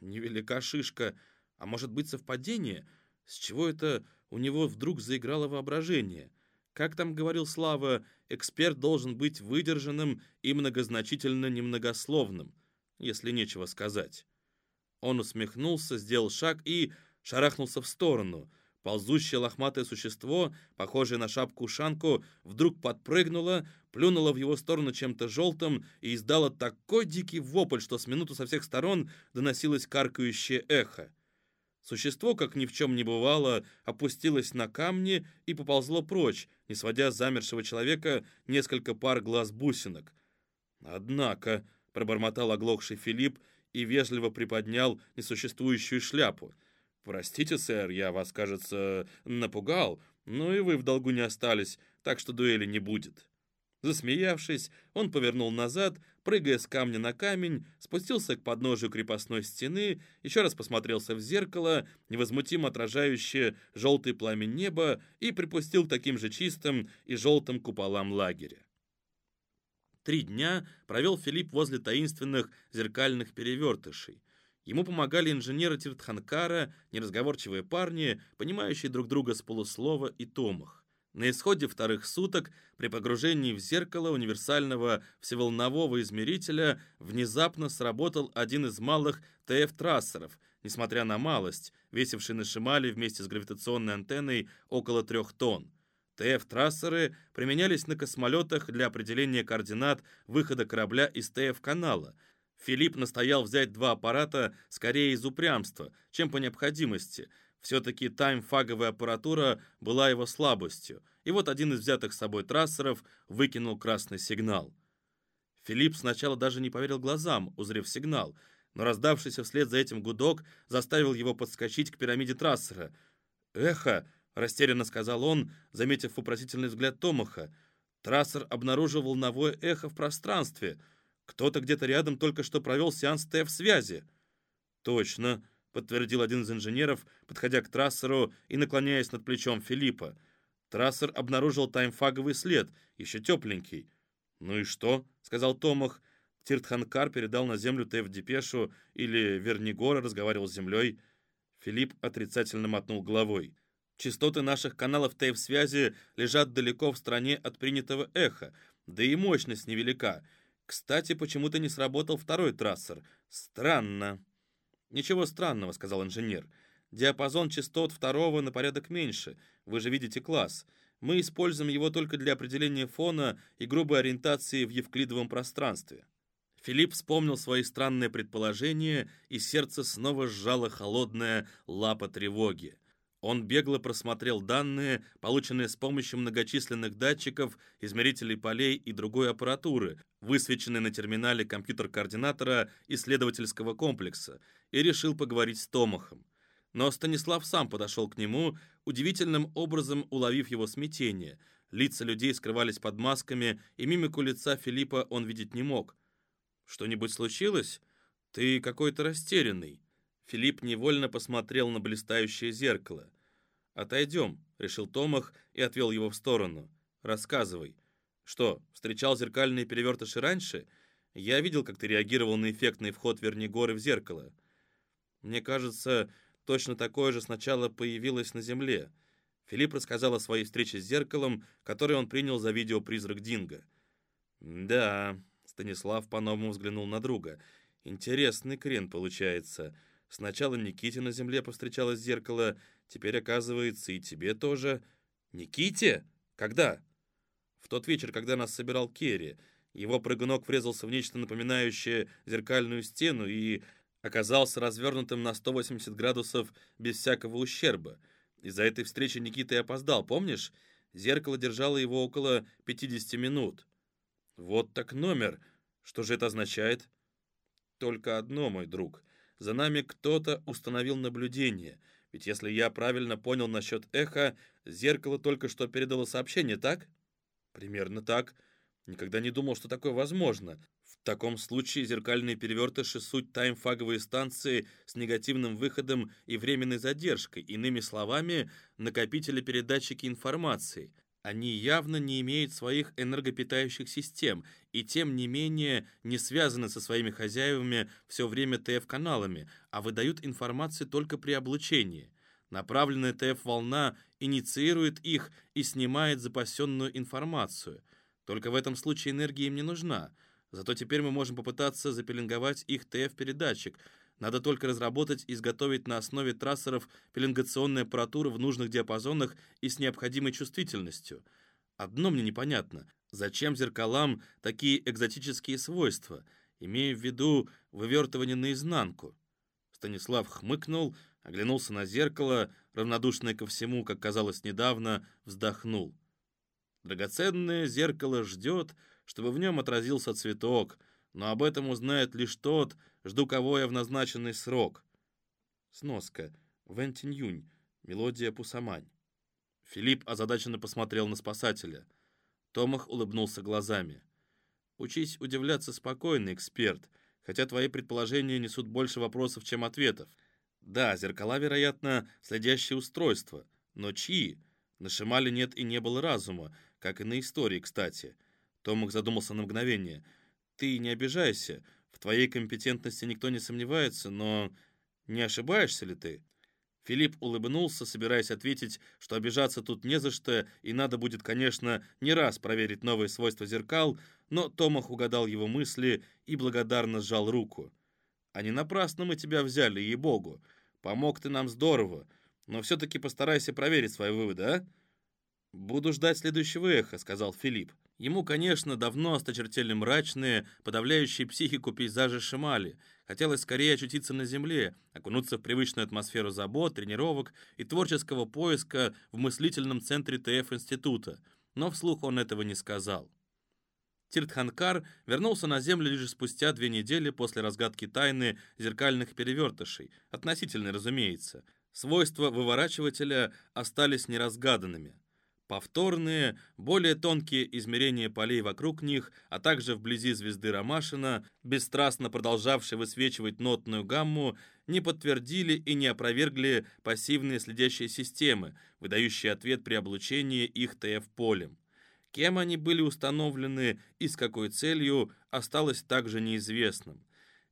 Невелика шишка. А может быть совпадение? С чего это у него вдруг заиграло воображение. Как там говорил Слава, эксперт должен быть выдержанным и многозначительно немногословным, если нечего сказать. Он усмехнулся, сделал шаг и шарахнулся в сторону. Ползущее лохматое существо, похожее на шапку-ушанку, вдруг подпрыгнуло, плюнуло в его сторону чем-то желтым и издало такой дикий вопль, что с минуту со всех сторон доносилось каркающее эхо. Существо, как ни в чем не бывало, опустилось на камни и поползло прочь, не сводя с замершего человека несколько пар глаз-бусинок. «Однако», — пробормотал оглохший Филипп и вежливо приподнял несуществующую шляпу. «Простите, сэр, я вас, кажется, напугал, но и вы в долгу не остались, так что дуэли не будет». Засмеявшись, он повернул назад, прыгая с камня на камень, спустился к подножию крепостной стены, еще раз посмотрелся в зеркало, невозмутимо отражающее желтый пламень неба, и припустил к таким же чистым и желтым куполам лагеря. Три дня провел Филипп возле таинственных зеркальных перевертышей. Ему помогали инженеры Тиртханкара, неразговорчивые парни, понимающие друг друга с полуслова и томах. На исходе вторых суток, при погружении в зеркало универсального всеволнового измерителя, внезапно сработал один из малых ТФ-трассеров, несмотря на малость, весивший на Шимале вместе с гравитационной антенной около трех тонн. ТФ-трассеры применялись на космолетах для определения координат выхода корабля из ТФ-канала. Филипп настоял взять два аппарата скорее из упрямства, чем по необходимости – все-таки таймфаговая аппаратура была его слабостью, и вот один из взятых с собой трассеров выкинул красный сигнал. Филипп сначала даже не поверил глазам, узрев сигнал, но раздавшийся вслед за этим гудок заставил его подскочить к пирамиде трассера. «Эхо!» — растерянно сказал он, заметив вопросительный взгляд Томаха. Трассер обнаружил волновое эхо в пространстве. Кто-то где-то рядом только что провел сеанс ТФ-связи. «Точно!» подтвердил один из инженеров, подходя к трассеру и наклоняясь над плечом Филиппа. Трассер обнаружил таймфаговый след, еще тепленький. «Ну и что?» — сказал Томах. Тиртханкар передал на землю ТФ-депешу, или Вернигора разговаривал с землей. Филипп отрицательно мотнул головой. «Частоты наших каналов ТФ-связи лежат далеко в стране от принятого эха, да и мощность невелика. Кстати, почему-то не сработал второй трассер. Странно». «Ничего странного», — сказал инженер. «Диапазон частот второго на порядок меньше. Вы же видите класс. Мы используем его только для определения фона и грубой ориентации в евклидовом пространстве». Филипп вспомнил свои странные предположения, и сердце снова сжало холодная лапа тревоги. Он бегло просмотрел данные, полученные с помощью многочисленных датчиков, измерителей полей и другой аппаратуры, высвеченной на терминале компьютер-координатора исследовательского комплекса, и решил поговорить с Томахом. Но Станислав сам подошел к нему, удивительным образом уловив его смятение. Лица людей скрывались под масками, и мимику лица Филиппа он видеть не мог. «Что-нибудь случилось? Ты какой-то растерянный». Филипп невольно посмотрел на блистающее зеркало. «Отойдем», — решил Томах и отвел его в сторону. «Рассказывай. Что, встречал зеркальные перевертыши раньше? Я видел, как ты реагировал на эффектный вход Вернигоры в зеркало. Мне кажется, точно такое же сначала появилось на Земле». Филипп рассказал о своей встрече с зеркалом, который он принял за видео «Призрак Динго». «Да», — Станислав по-новому взглянул на друга, — «интересный крен получается». Сначала Никите на земле повстречалось зеркало, теперь, оказывается, и тебе тоже. Никите? Когда? В тот вечер, когда нас собирал Керри. Его прыгунок врезался в нечто напоминающее зеркальную стену и оказался развернутым на 180 градусов без всякого ущерба. Из-за этой встречи Никита и опоздал, помнишь? Зеркало держало его около 50 минут. Вот так номер. Что же это означает? Только одно, мой друг. За нами кто-то установил наблюдение. Ведь если я правильно понял насчет эха, зеркало только что передало сообщение, так? Примерно так. Никогда не думал, что такое возможно. В таком случае зеркальные перевертыши — суть таймфаговые станции с негативным выходом и временной задержкой, иными словами, накопители-передатчики информации — они явно не имеют своих энергопитающих систем и тем не менее не связаны со своими хозяевами все время ТФ-каналами, а выдают информацию только при облучении. Направленная ТФ-волна инициирует их и снимает запасенную информацию. Только в этом случае энергия им не нужна. Зато теперь мы можем попытаться запеленговать их ТФ-передатчик. Надо только разработать и изготовить на основе трассеров пеленгационную аппаратуру в нужных диапазонах и с необходимой чувствительностью. Одно мне непонятно. Зачем зеркалам такие экзотические свойства? Имея в виду вывертывание наизнанку. Станислав хмыкнул, оглянулся на зеркало, равнодушный ко всему, как казалось недавно, вздохнул. Драгоценное зеркало ждет, чтобы в нем отразился цветок, но об этом узнает лишь тот, жду кого я в назначенный срок. Сноска. Вентинь-юнь. Мелодия Пусамань. Филипп озадаченно посмотрел на спасателя. Томах улыбнулся глазами. «Учись удивляться спокойно, эксперт, хотя твои предположения несут больше вопросов, чем ответов. Да, зеркала, вероятно, следящие устройства, но чьи? На Шимале нет и не было разума, как и на истории, кстати. Томах задумался на мгновение. Ты не обижайся, в твоей компетентности никто не сомневается, но не ошибаешься ли ты? Филипп улыбнулся, собираясь ответить, что обижаться тут не за что, и надо будет, конечно, не раз проверить новые свойства зеркал, но Томах угадал его мысли и благодарно сжал руку. «А не напрасно мы тебя взяли, ей-богу. Помог ты нам здорово, но все-таки постарайся проверить свои выводы, а?» «Буду ждать следующего эха», — сказал Филипп. Ему, конечно, давно осточертели мрачные, подавляющие психику пейзажи Шимали. Хотелось скорее очутиться на земле, окунуться в привычную атмосферу забот, тренировок и творческого поиска в мыслительном центре ТФ-института. Но вслух он этого не сказал. Тиртханкар вернулся на Землю лишь спустя две недели после разгадки тайны зеркальных перевертышей, относительно, разумеется. Свойства выворачивателя остались неразгаданными. Повторные, более тонкие измерения полей вокруг них, а также вблизи звезды Ромашина, бесстрастно продолжавшие высвечивать нотную гамму, не подтвердили и не опровергли пассивные следящие системы, выдающие ответ при облучении их ТФ-полем. Кем они были установлены и с какой целью, осталось также неизвестным.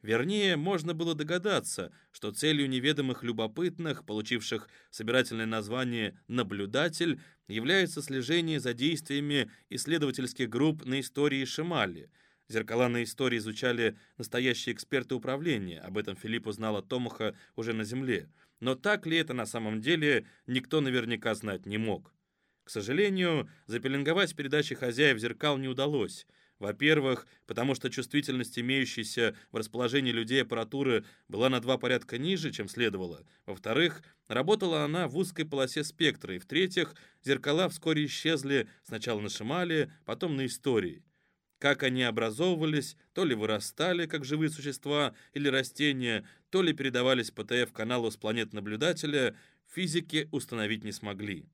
Вернее, можно было догадаться, что целью неведомых любопытных, получивших собирательное название «наблюдатель», является слежение за действиями исследовательских групп на истории Шимали. Зеркала на истории изучали настоящие эксперты управления, об этом Филипп узнал от Томаха уже на Земле. Но так ли это на самом деле, никто наверняка знать не мог. К сожалению, запеленговать передачи хозяев зеркал не удалось – во-первых, потому что чувствительность имеющейся в расположении людей аппаратуры была на два порядка ниже, чем следовало. Во-вторых, работала она в узкой полосе спектра. И в-третьих, зеркала вскоре исчезли сначала на Шимале, потом на истории. Как они образовывались, то ли вырастали, как живые существа или растения, то ли передавались по ТФ-каналу с планет наблюдателя, физики установить не смогли.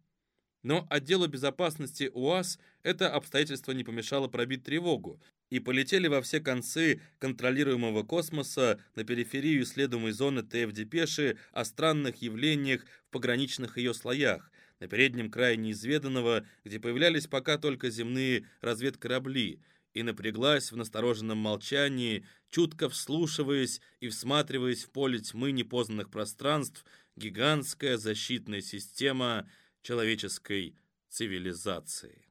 Но отделу безопасности УАЗ это обстоятельство не помешало пробить тревогу, и полетели во все концы контролируемого космоса на периферию исследуемой зоны ТФ-депеши о странных явлениях в пограничных ее слоях, на переднем крае неизведанного, где появлялись пока только земные разведкорабли, и напряглась в настороженном молчании, чутко вслушиваясь и всматриваясь в поле тьмы непознанных пространств, гигантская защитная система человеческой цивилизации.